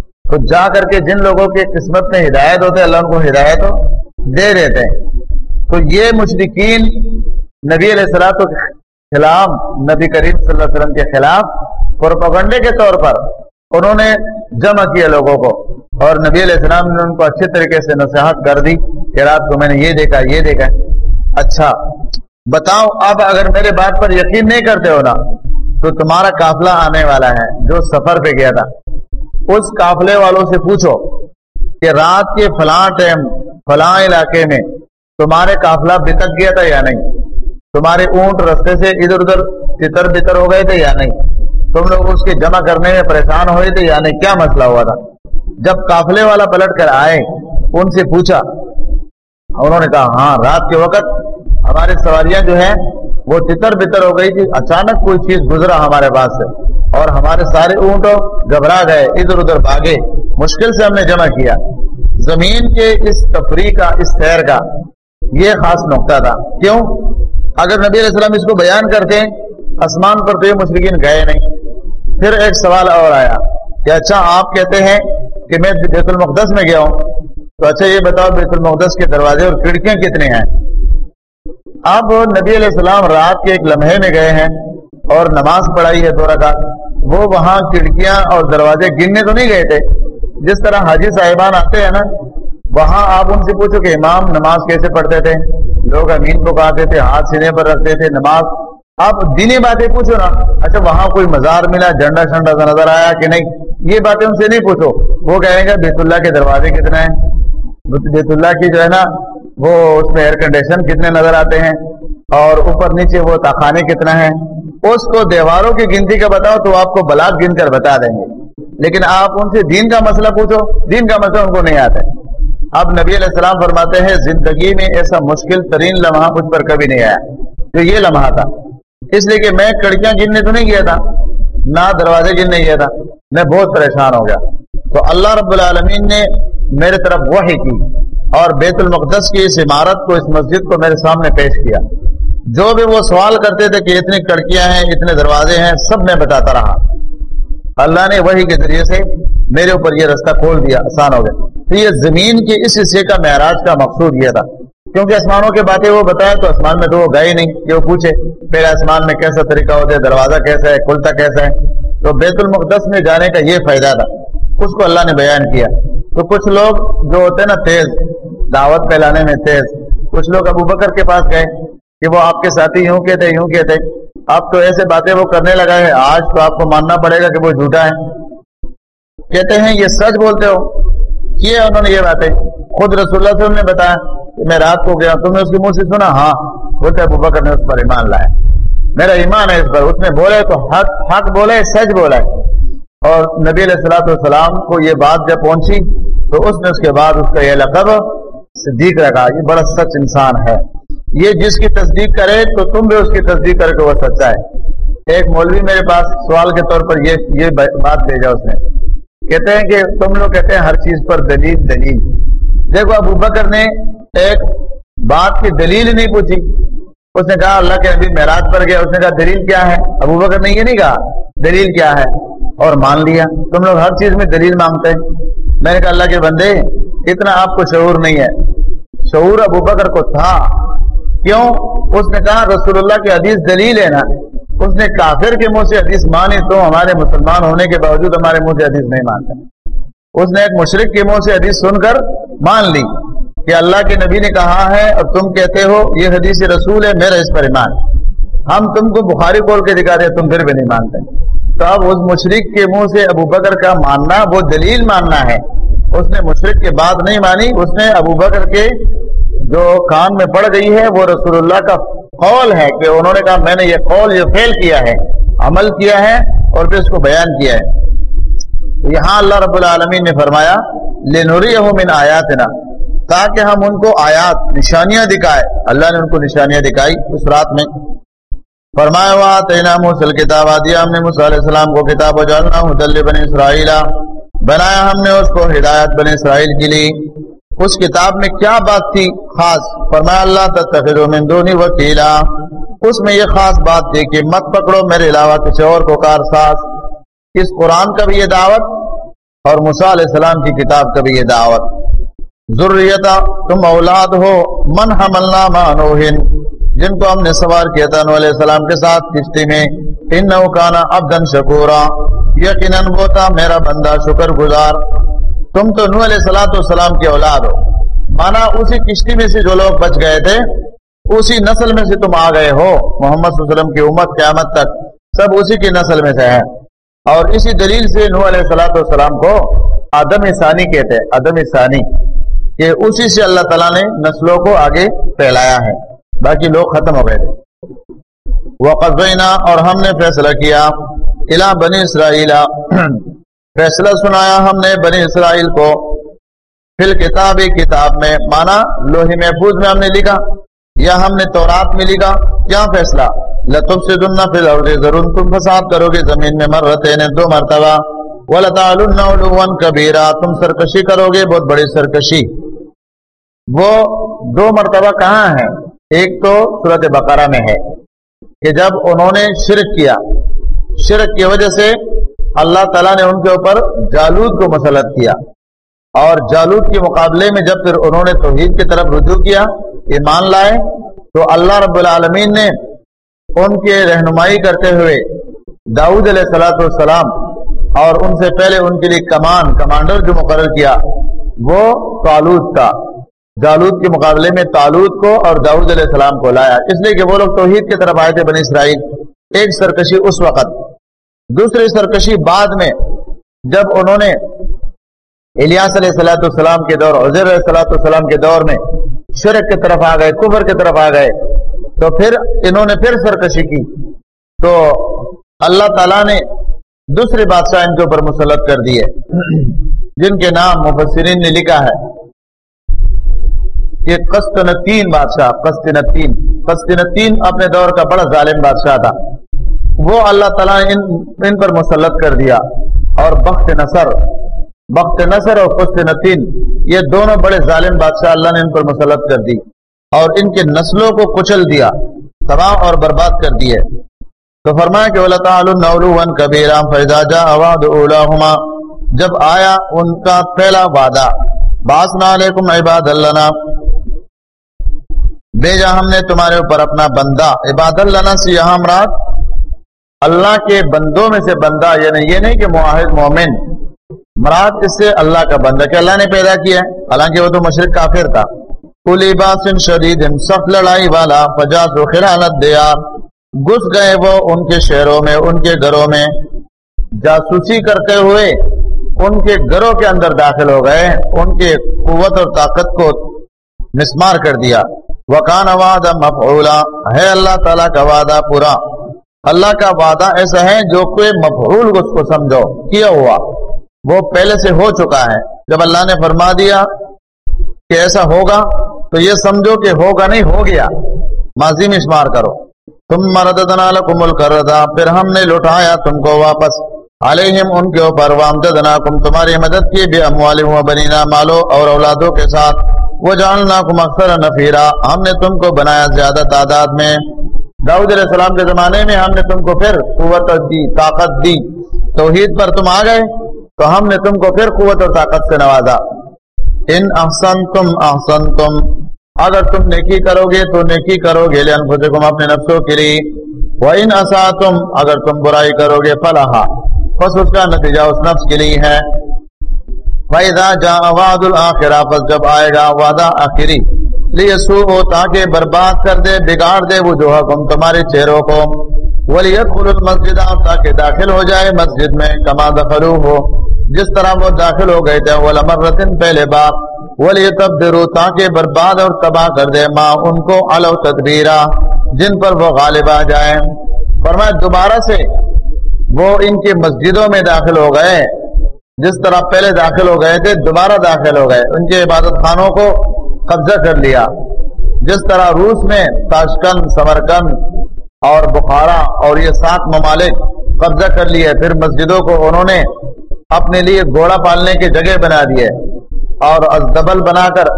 تو جا کر کے جن لوگوں کی قسمت میں ہدایت ہوتے، اللہ ان کو ہدایت دے دیتے ہیں۔ تو یہ مشرقین نبی علیہ السلام کے خلاف نبی کریم صلی اللہ علیہ وسلم کے خلاف پروپگنڈے کے طور پر انہوں نے جمع کیا لوگوں کو اور نبی علیہ السلام نے ان کو اچھے طریقے سے نصیحت کر دی کہ رات کو میں نے یہ دیکھا یہ دیکھا۔ اچھا بتاؤ اب اگر میرے بات پر یقین نہیں کرتے ہو نا، تو تمہارا قافلہ آنے والا ہے جو سفر پہ گیا تھا۔ اس قافلے والوں سے پوچھو کہ رات کے فلاں ٹائم، فلاں علاقے میں تمہارے قافلہ بتک گیا تھا یا نہیں؟ تمہارے اونٹ رستے سے ادھر ادھر تتر بتر ہو گئے تھے یا نہیں؟ تم لوگ اس کے جمع کرنے میں پریشان ہوئے تھے؟ یا نہیں کیا مسئلہ ہوا تھا؟ جب قافلے والا پلٹ کر آئے، ان سے پوچھا، انہوں نے کہا ہاں رات کے وقت ہماری سواریاں جو ہیں، وہ تتر بتر ہو گئی تھی۔ اچانک کوئی چیز گزرا ہمارے پاس سے اور ہمارے سارے اونٹ گھبرا گئے، ادھر ادھر بھاگے۔ مشکل سے ہم نے جمع کیا۔ زمین کے اس تفریح کا، اس سیر کا یہ خاص نقطہ تھا۔ کیوں؟ اگر نبی علیہ السلام اس کو بیان کرتے، آسمان پر تو یہ مشرقین گئے نہیں۔ پھر ایک سوال اور آیا کہ اچھا آپ کہتے ہیں کہ میں بیت المقدس میں گیا ہوں، تو اچھا یہ بتاؤ بیت المقدس کے دروازے اور کھڑکیاں کتنے ہیں؟ اب نبی علیہ السلام رات کے ایک لمحے میں گئے ہیں اور نماز پڑھائی ہے دو رکعت، وہ وہاں کھڑکیاں اور دروازے گننے تو نہیں گئے تھے؟ جس طرح حاجی صاحبان آتے ہیں نا، وہاں آپ ان سے پوچھو کہ امام نماز کیسے پڑھتے تھے؟ لوگ امین کو تھے، ہاتھ سینے پر رکھتے تھے، نماز آپ دینی باتیں پوچھو نا اچھا وہاں کوئی مزار ملا، جھنڈا شنڈا نظر آیا کہ نہیں؟ یہ باتیں ان سے نہیں پوچھو۔ وہ کہیں گے، بیت اللہ کے دروازے کتنے ہیں؟ بیت اللہ کی جو ہے نا، وہ اس میں ایئر کنڈیشن کتنے نظر آتے ہیں؟ اور اوپر نیچے وہ تاخانے کتنا ہے اس کو دیواروں کی گنتی کا بتاؤ تو آپ کو بلاک گن کر بتا دیں گے۔ لیکن آپ ان سے دین کا مسئلہ پوچھو، دین کا مسئلہ ان کو نہیں آتا اب نبی علیہ السلام فرماتے ہیں، زندگی میں ایسا مشکل ترین لمحہ مجھ پر کبھی نہیں آیا۔ جو یہ لمحہ تھا۔ اس لیے کہ میں کڑکیاں گننے تو نہیں گیا تھا، نہ دروازے گننے گیا تھا، میں بہت پریشان ہو گیا۔ تو اللہ رب العالمین نے میرے طرف وحی کی اور بیت المقدس کی اس عمارت کو، اس مسجد کو میرے سامنے پیش کیا۔ جو بھی وہ سوال کرتے تھے کہ اتنی کڑکیاں ہیں، اتنے دروازے ہیں، سب میں بتاتا رہا۔ اللہ نے وہی کے ذریعے سے میرے اوپر یہ رستہ کھول دیا، آسان ہو گیا۔ تو یہ زمین کے اس حصے کا معراج کا مقصود یہ تھا۔ کیونکہ آسمانوں کے باتیں وہ بتایا تو آسمان میں تو وہ گئے نہیں کہ وہ پوچھے، پھر آسمان میں کیسا طریقہ ہوتا ہے، دروازہ کیسا ہے، کھلتا کیسا ہے؟ تو بیت المقدس میں جانے کا یہ فائدہ تھا۔ اس کو اللہ نے بیان کیا۔ تو کچھ لوگ جو ہوتے ہیں نا تیز، دعوت پھیلانے میں تیز، کچھ لوگ ابو بکر کے پاس گئے کہ وہ آپ کے ساتھی یوں کہتے یوں کہتے۔ اب تو ایسے باتیں وہ کرنے لگا ہے، آج تو آپ کو ماننا پڑے گا کہ وہ جھوٹا ہے۔ کہتے ہیں، یہ سچ بولتے ہو۔ کیے انہوں نے یہ باتیں۔ خود رسول اللہ صلی اللہ علیہ وسلم نے بتایا کہ میں رات کو گیا تم نے اس کے منہ سے سنا ہاں بولتے ابو بکر نے اس پر ایمان لایا۔ میرا ایمان ہے اس پر۔ اس نے بولے تو حق حق بولے سچ بولا اور نبی علیہ السلاۃ والسلام کو یہ بات جب پہنچی تو اس نے اس کے بعد اس کا یہ لقب صدیق رکھا یہ بڑا سچ انسان ہے۔ یہ جس کی تصدیق کرے تو تم بھی اس کی تصدیق کرے کہ وہ سچا ہے۔ ایک مولوی میرے پاس سوال کے طور پر یہ یہ بات بھیجا اس نے۔ کہتے ہیں کہ تم لوگ کہتے ہیں ہر چیز پر دلیل دلیل۔ دیکھو، ابو بکر نے ایک بات کی دلیل نہیں پوچھی۔ اس نے کہا، اللہ کے نبی معراج پر گیا اس نے کہا، دلیل کیا ہے؟ ابو بکر نے یہ نہیں کہا، دلیل کیا ہے؟ اور مان لیا۔ تم لوگ ہر چیز میں دلیل مانگتے ہیں۔ میں نے کہا، اللہ کے بندے، اتنا آپ کو شعور نہیں ہے۔ شعور ابو بکر کو تھا۔ کیوں؟ اس نے کہا، رسول اللہ کی حدیث دلیل ہے نا۔ اس نے کافر کے منہ سے حدیث مانی تو ہمارے مسلمان ہونے کے باوجود ہمارے منہ سے حدیث نہیں مانتے۔ اس نے ایک مشرق کے منہ سے حدیث سن کر مان لی۔ کہ اللہ کے نبی نے کہا ہے اور تم کہتے ہو، یہ حدیث رسول ہے، میرا اس پر ایمان ہم تم کو بخاری بول کے دکھا دیں تم پھر بھی نہیں مانتے۔ تو اب اس مشرق کے منہ سے ابو بکر کا ماننا، وہ دلیل ماننا ہے۔ اس نے مشرق کے بات نہیں مانی، اس نے ابو بکر کے جو کان میں پڑ گئی ہے، وہ رسول اللہ کا قول ہے کہ انہوں نے کہا، میں نے یہ قول یہ فیل کیا ہے، عمل کیا ہے اور پھر اس کو بیان کیا ہے۔ یہاں اللہ رب العالمین نے فرمایا لنوری من آیات نا تاکہ ہم ان کو آیات، نشانیاں دکھائے۔ اللہ نے ان کو نشانیاں دکھائی اس رات میں۔ فرمایا ہوا تینا موسل کتاب دیا ہم نے موسیٰ علیہ السلام کو کتاب و جالنا حدل بن اسرائیل۔ بنایا ہم نے اس کو ہدایت بن اسرائیل کے لیے۔ اس کتاب میں کیا بات تھی؟ خاص۔ فرمایا، اللہ تتخذو من دونی وکیلا۔ اس میں یہ خاص بات تھی کہ مت پکڑو میرے علاوہ کسی اور کو کار ساز۔ اس قرآن کا بھی یہ دعوت اور موسیٰ علیہ السلام کی کتاب کا بھی یہ دعوت۔ ضروریتا تم اولاد ہو، من حملنا مانوہن جن کو ہم نے سوار کیا تھا علیہ السلام کے ساتھ کشتی میں ان نوکانا ابدن شکورا، یقیناً وہ تھا میرا بندہ شکر گزار۔ تم تو نو علیہ سلاۃ والسلام کی اولاد ہو۔ مانا اسی کشتی میں سے جو لوگ بچ گئے تھے، اسی نسل میں سے تم آ گئے ہو۔ محمد صلی اللہ علیہ وسلم کی امت قیامت تک سب اسی کی نسل میں سے ہیں۔ اور اسی دلیل سے نو علیہ السلاۃ والسلام کو عدم ثانی کہتے ہیں عدم ثانی۔ کہ اسی سے اللہ تعالیٰ نے نسلوں کو آگے پھیلایا ہے۔ باقی لوگ ختم ہو گئے۔ وہ قزبینہ اور ہم نے فیصلہ کیا الا بنی اسرائیل۔ فیصلہ سنایا ہم نے بنی اسرائیل کو۔ فل کتاب کتاب میں مانا لوہی محفوظ میں ہم نے لکھا، یا ہم نے تورات میں لکھا، کیا فیصلہ؟ لطف سے دننا فی الارض، ضرور تم فساد کرو گے۔ زمین میں مرتے نے دو مرتبہ۔ وَلَتَعَلُنَّ کبیرہ تم سرکشی کرو گے، بہت بڑی سرکشی۔ وہ دو مرتبہ کہاں ہے؟ ایک تو صورت بقرہ میں ہے کہ جب انہوں نے شرک کیا، شرک کی وجہ سے اللہ تعالیٰ نے ان کے اوپر جالود کو مسلط کیا اور جالود کے مقابلے میں جب پھر انہوں نے توحید کی طرف رجوع کیا، ایمان لائے، تو اللہ رب العالمین نے ان کے رہنمائی کرتے ہوئے داؤد علیہ سلاۃ والسلام اور ان سے پہلے ان کے لیے کمان، کمانڈر جو مقرر کیا، وہ تالود کا جالود کے مقابلے میں تالود کو اور داؤد علیہ السلام کو لایا۔ اس لیے کہ وہ لوگ توحید کی طرف آئے تھے بنی اسرائیل۔ ایک سرکشی اس وقت۔ دوسری سرکشی بعد میں، جب انہوں نے الیاس علیہ السلاۃ السلام کے دور، عزیر علیہ السلاۃ السلام کے دور میں شرک کی طرف آ گئے، کفر کی طرف آ گئے۔ تو پھر انہوں نے پھر سرکشی کی۔ تو اللہ تعالیٰ نے دوسرے بادشاہ ان کے اوپر مسلط کر دیے۔ جن کے نام مفسرین نے لکھا ہے۔ کہ قسطنطین بادشاہ قسطنطین قسطنطین اپنے دور کا بڑا ظالم بادشاہ تھا۔ وہ اللہ تعالیٰ نے ان, ان پر مسلط کر دیا۔ اور بخت نصر بخت نصر اور قسط نتین یہ دونوں بڑے ظالم بادشاہ اللہ نے ان پر مسلط کر دی۔ اور ان کے نسلوں کو کچل دیا تباہ اور برباد کر دیے۔ تو فرمایا کہ اللہ تعالیٰ کبیرا فیضا جا اواد اولا جب آیا ان کا پہلا وعدہ باسنا علیکم عباد اللہ بھیجا ہم نے تمہارے اوپر اپنا بندہ، عباد اللہ سے یہاں مراد اللہ کے بندوں میں سے بندہ یعنی یہ نہیں کہ معاہد مومن۔ مراد اس سے اللہ کا بندہ، کہ اللہ نے پیدا کیا۔ ہے حالانکہ وہ تو مشرق کافر تھا۔ شدید سخت لڑائی والا فجاس و دیار۔ گھس گئے وہ ان کے شہروں میں، ان کے گھروں میں۔ جاسوسی کرتے ہوئے ان کے گھروں کے اندر داخل ہو گئے۔ ان کے قوت اور طاقت کو مسمار کر دیا۔ وکان وعدہ مفعولا۔ ہے اللہ تعالیٰ کا وعدہ پورا۔ اللہ کا وعدہ ایسا ہے جو کوئی مفعول اس کو سمجھو۔ کیا ہوا؟ وہ پہلے سے ہو چکا ہے۔ جب اللہ نے فرما دیا کہ ایسا ہوگا، تو یہ سمجھو کہ ہوگا نہیں، ہو گیا۔ ماضی میں شمار کرو۔ تم مردنا لکم کر پھر ہم نے لٹایا تم کو واپس۔ علیہم ان کے اوپر وامددنا کم تمہاری مدد کی بے اموال و بنینا مالو اور اولادوں کے ساتھ۔ وہ جاننا کم اکثر نفیرا ہم نے تم کو بنایا زیادہ تعداد میں۔ داؤد علیہ السلام کے زمانے میں ہم نے تم کو پھر قوت دی، طاقت دی۔ توحید پر تم آ گئے، تو ہم نے تم کو پھر قوت اور طاقت سے نوازا۔ ان احسن تم احسن تم اگر تم نیکی کرو گے تو نیکی کرو گے لین اپنے نفسوں کے لیے۔ وہ ان اصا تم اگر تم برائی کرو گے فلاح بس اس کا نتیجہ اس نفس کے لیے ہے۔ فائدہ جا واد الآخرا بس جب آئے گا وعدہ آخری لیے سو ہو تاکہ برباد کر دے، بگاڑ دے وہ جو حکم تمہارے چہروں کو۔ ولیت مسجد تاکہ داخل ہو جائے مسجد میں، کما دخلو ہو جس طرح وہ داخل ہو گئے تھے ولمرتن پہلے باپ ولی تبدرو تاکہ برباد اور تباہ کر دے ماں ان کو، علو تدبیرہ جن پر وہ غالب آ جائیں۔ فرمایا، دوبارہ سے وہ ان کی مسجدوں میں داخل ہو گئے۔ جس طرح پہلے داخل ہو گئے تھے، دوبارہ داخل ہو گئے۔ ان کے عبادت خانوں کو قبضہ کر لیا۔ جس طرح روس میں تاشکند، سمرکند اور بخارا اور یہ سات ممالک قبضہ کر لیے، پھر مسجدوں کو انہوں نے اپنے لیے گھوڑا پالنے کی جگہ بنا دیے اور ازدبل بنا کر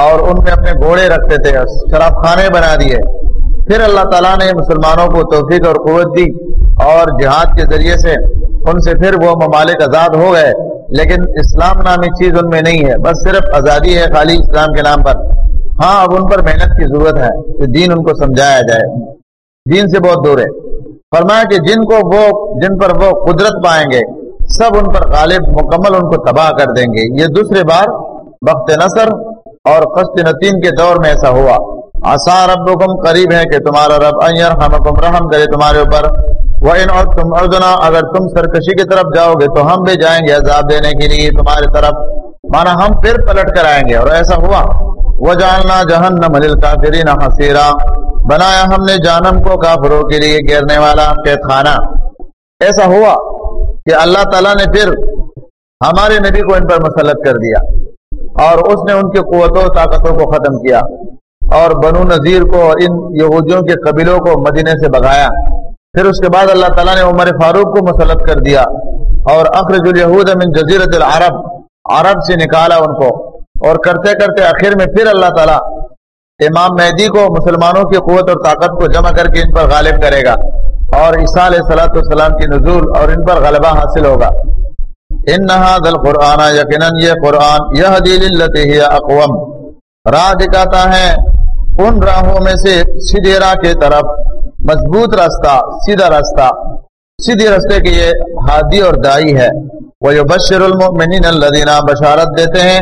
اور ان میں اپنے گھوڑے رکھتے تھے شراب خانے بنا دیے۔ پھر اللہ تعالیٰ نے مسلمانوں کو توفیق اور قوت دی اور جہاد کے ذریعے سے ان سے پھر وہ ممالک آزاد ہو گئے۔ لیکن اسلام نامی چیز ان میں نہیں ہے، بس صرف آزادی ہے خالی اسلام کے نام پر۔ ہاں اب ان پر محنت کی ضرورت ہے کہ دین ان کو سمجھایا جائے۔ دین سے بہت دور ہے۔ فرمایا کہ جن کو وہ، جن پر وہ قدرت پائیں گے، سب ان پر غالب، مکمل ان کو تباہ کر دیں گے۔ یہ دوسری بار بخت نصر اور قسط نتین کے دور میں ایسا ہوا۔ آسا رب قریب ہے کہ تمہارا رب حمکم رحم کرے تمہارے اوپر۔ وہ ان اور تم اردنا اگر تم سرکشی کی طرف جاؤ گے تو ہم بھی جائیں گے عذاب دینے کے لیے تمہاری طرف۔ مانا ہم پھر پلٹ کر آئیں گے اور ایسا ہوا۔ وہ جاننا جہنم کافرین حسیرا بنایا ہم نے جانم کو کافروں کے لیے گرنے والا قید خانہ ایسا ہوا کہ اللہ تعالیٰ نے پھر ہمارے نبی کو ان پر مسلط کر دیا اور اس نے ان کی قوتوں طاقتوں کو ختم کیا۔ اور بنو نذیر کو اور ان یہودیوں کے قبیلوں کو مدینے سے بگایا پھر اس کے بعد اللہ تعالیٰ نے عمر فاروق کو مسلط کر دیا۔ اور اخرج الیہود من جزیرت العرب، عرب سے نکالا ان کو۔ اور کرتے کرتے آخر میں پھر اللہ تعالیٰ امام مہدی کو، مسلمانوں کی قوت اور طاقت کو جمع کر کے ان پر غالب کرے گا۔ اور عیسیٰ علیہ صلاۃ والسلام کی نزول اور ان پر غلبہ حاصل ہوگا۔ ان نہا دل قرآن یقیناً یہ قرآن یہ دل اقوام راہ دکھاتا ہے ان راہوں میں سے سیدھے راہ کی طرف، مضبوط راستہ، سیدھا راستہ۔ سیدھے راستے کے یہ ہادی اور دائی ہے۔ وہ بشر المؤمنین الذین بشارت دیتے ہیں۔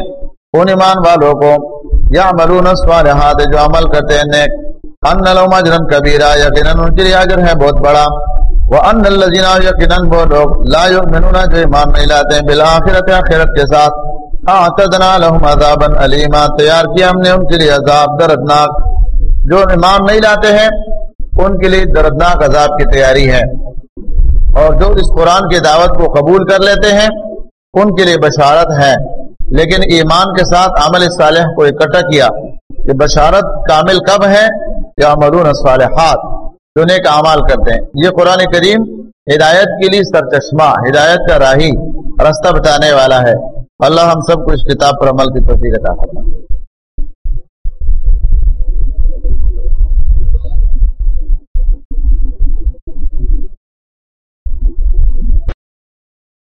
ان ایمان والوں کو یا ملون الصالحات جو عمل کرتے ہیں نیک۔ ان لهم اجرا کبیرا یقینا ان کے لیے اجر ہے بہت بڑا۔ وان الذين يقينا وہ لوگ لا يؤمنون، جو ایمان نہیں لاتے ہیں بالآخرت، آخرت کے ساتھ۔ اعتدنا لهم عذابا علیما تیار کیا ہم نے ان کے لیے عذاب دردناک۔ جو ایمان نہیں لاتے ہیں، ان کے لیے دردناک عذاب کی تیاری ہے۔ اور جو اس قرآن کی دعوت کو قبول کر لیتے ہیں، ان کے لیے بشارت ہے۔ لیکن ایمان کے ساتھ عمل صالح کو اکٹھا کیا کہ بشارت کامل کب ہے؟ یا مرون صالحات جو نیک اعمال کرتے ہیں۔ یہ قرآن کریم ہدایت کے لیے سرچشمہ، ہدایت کا راہی، رستہ بتانے والا ہے۔ اللہ ہم سب کو اس کتاب پر عمل کی توفیق عطا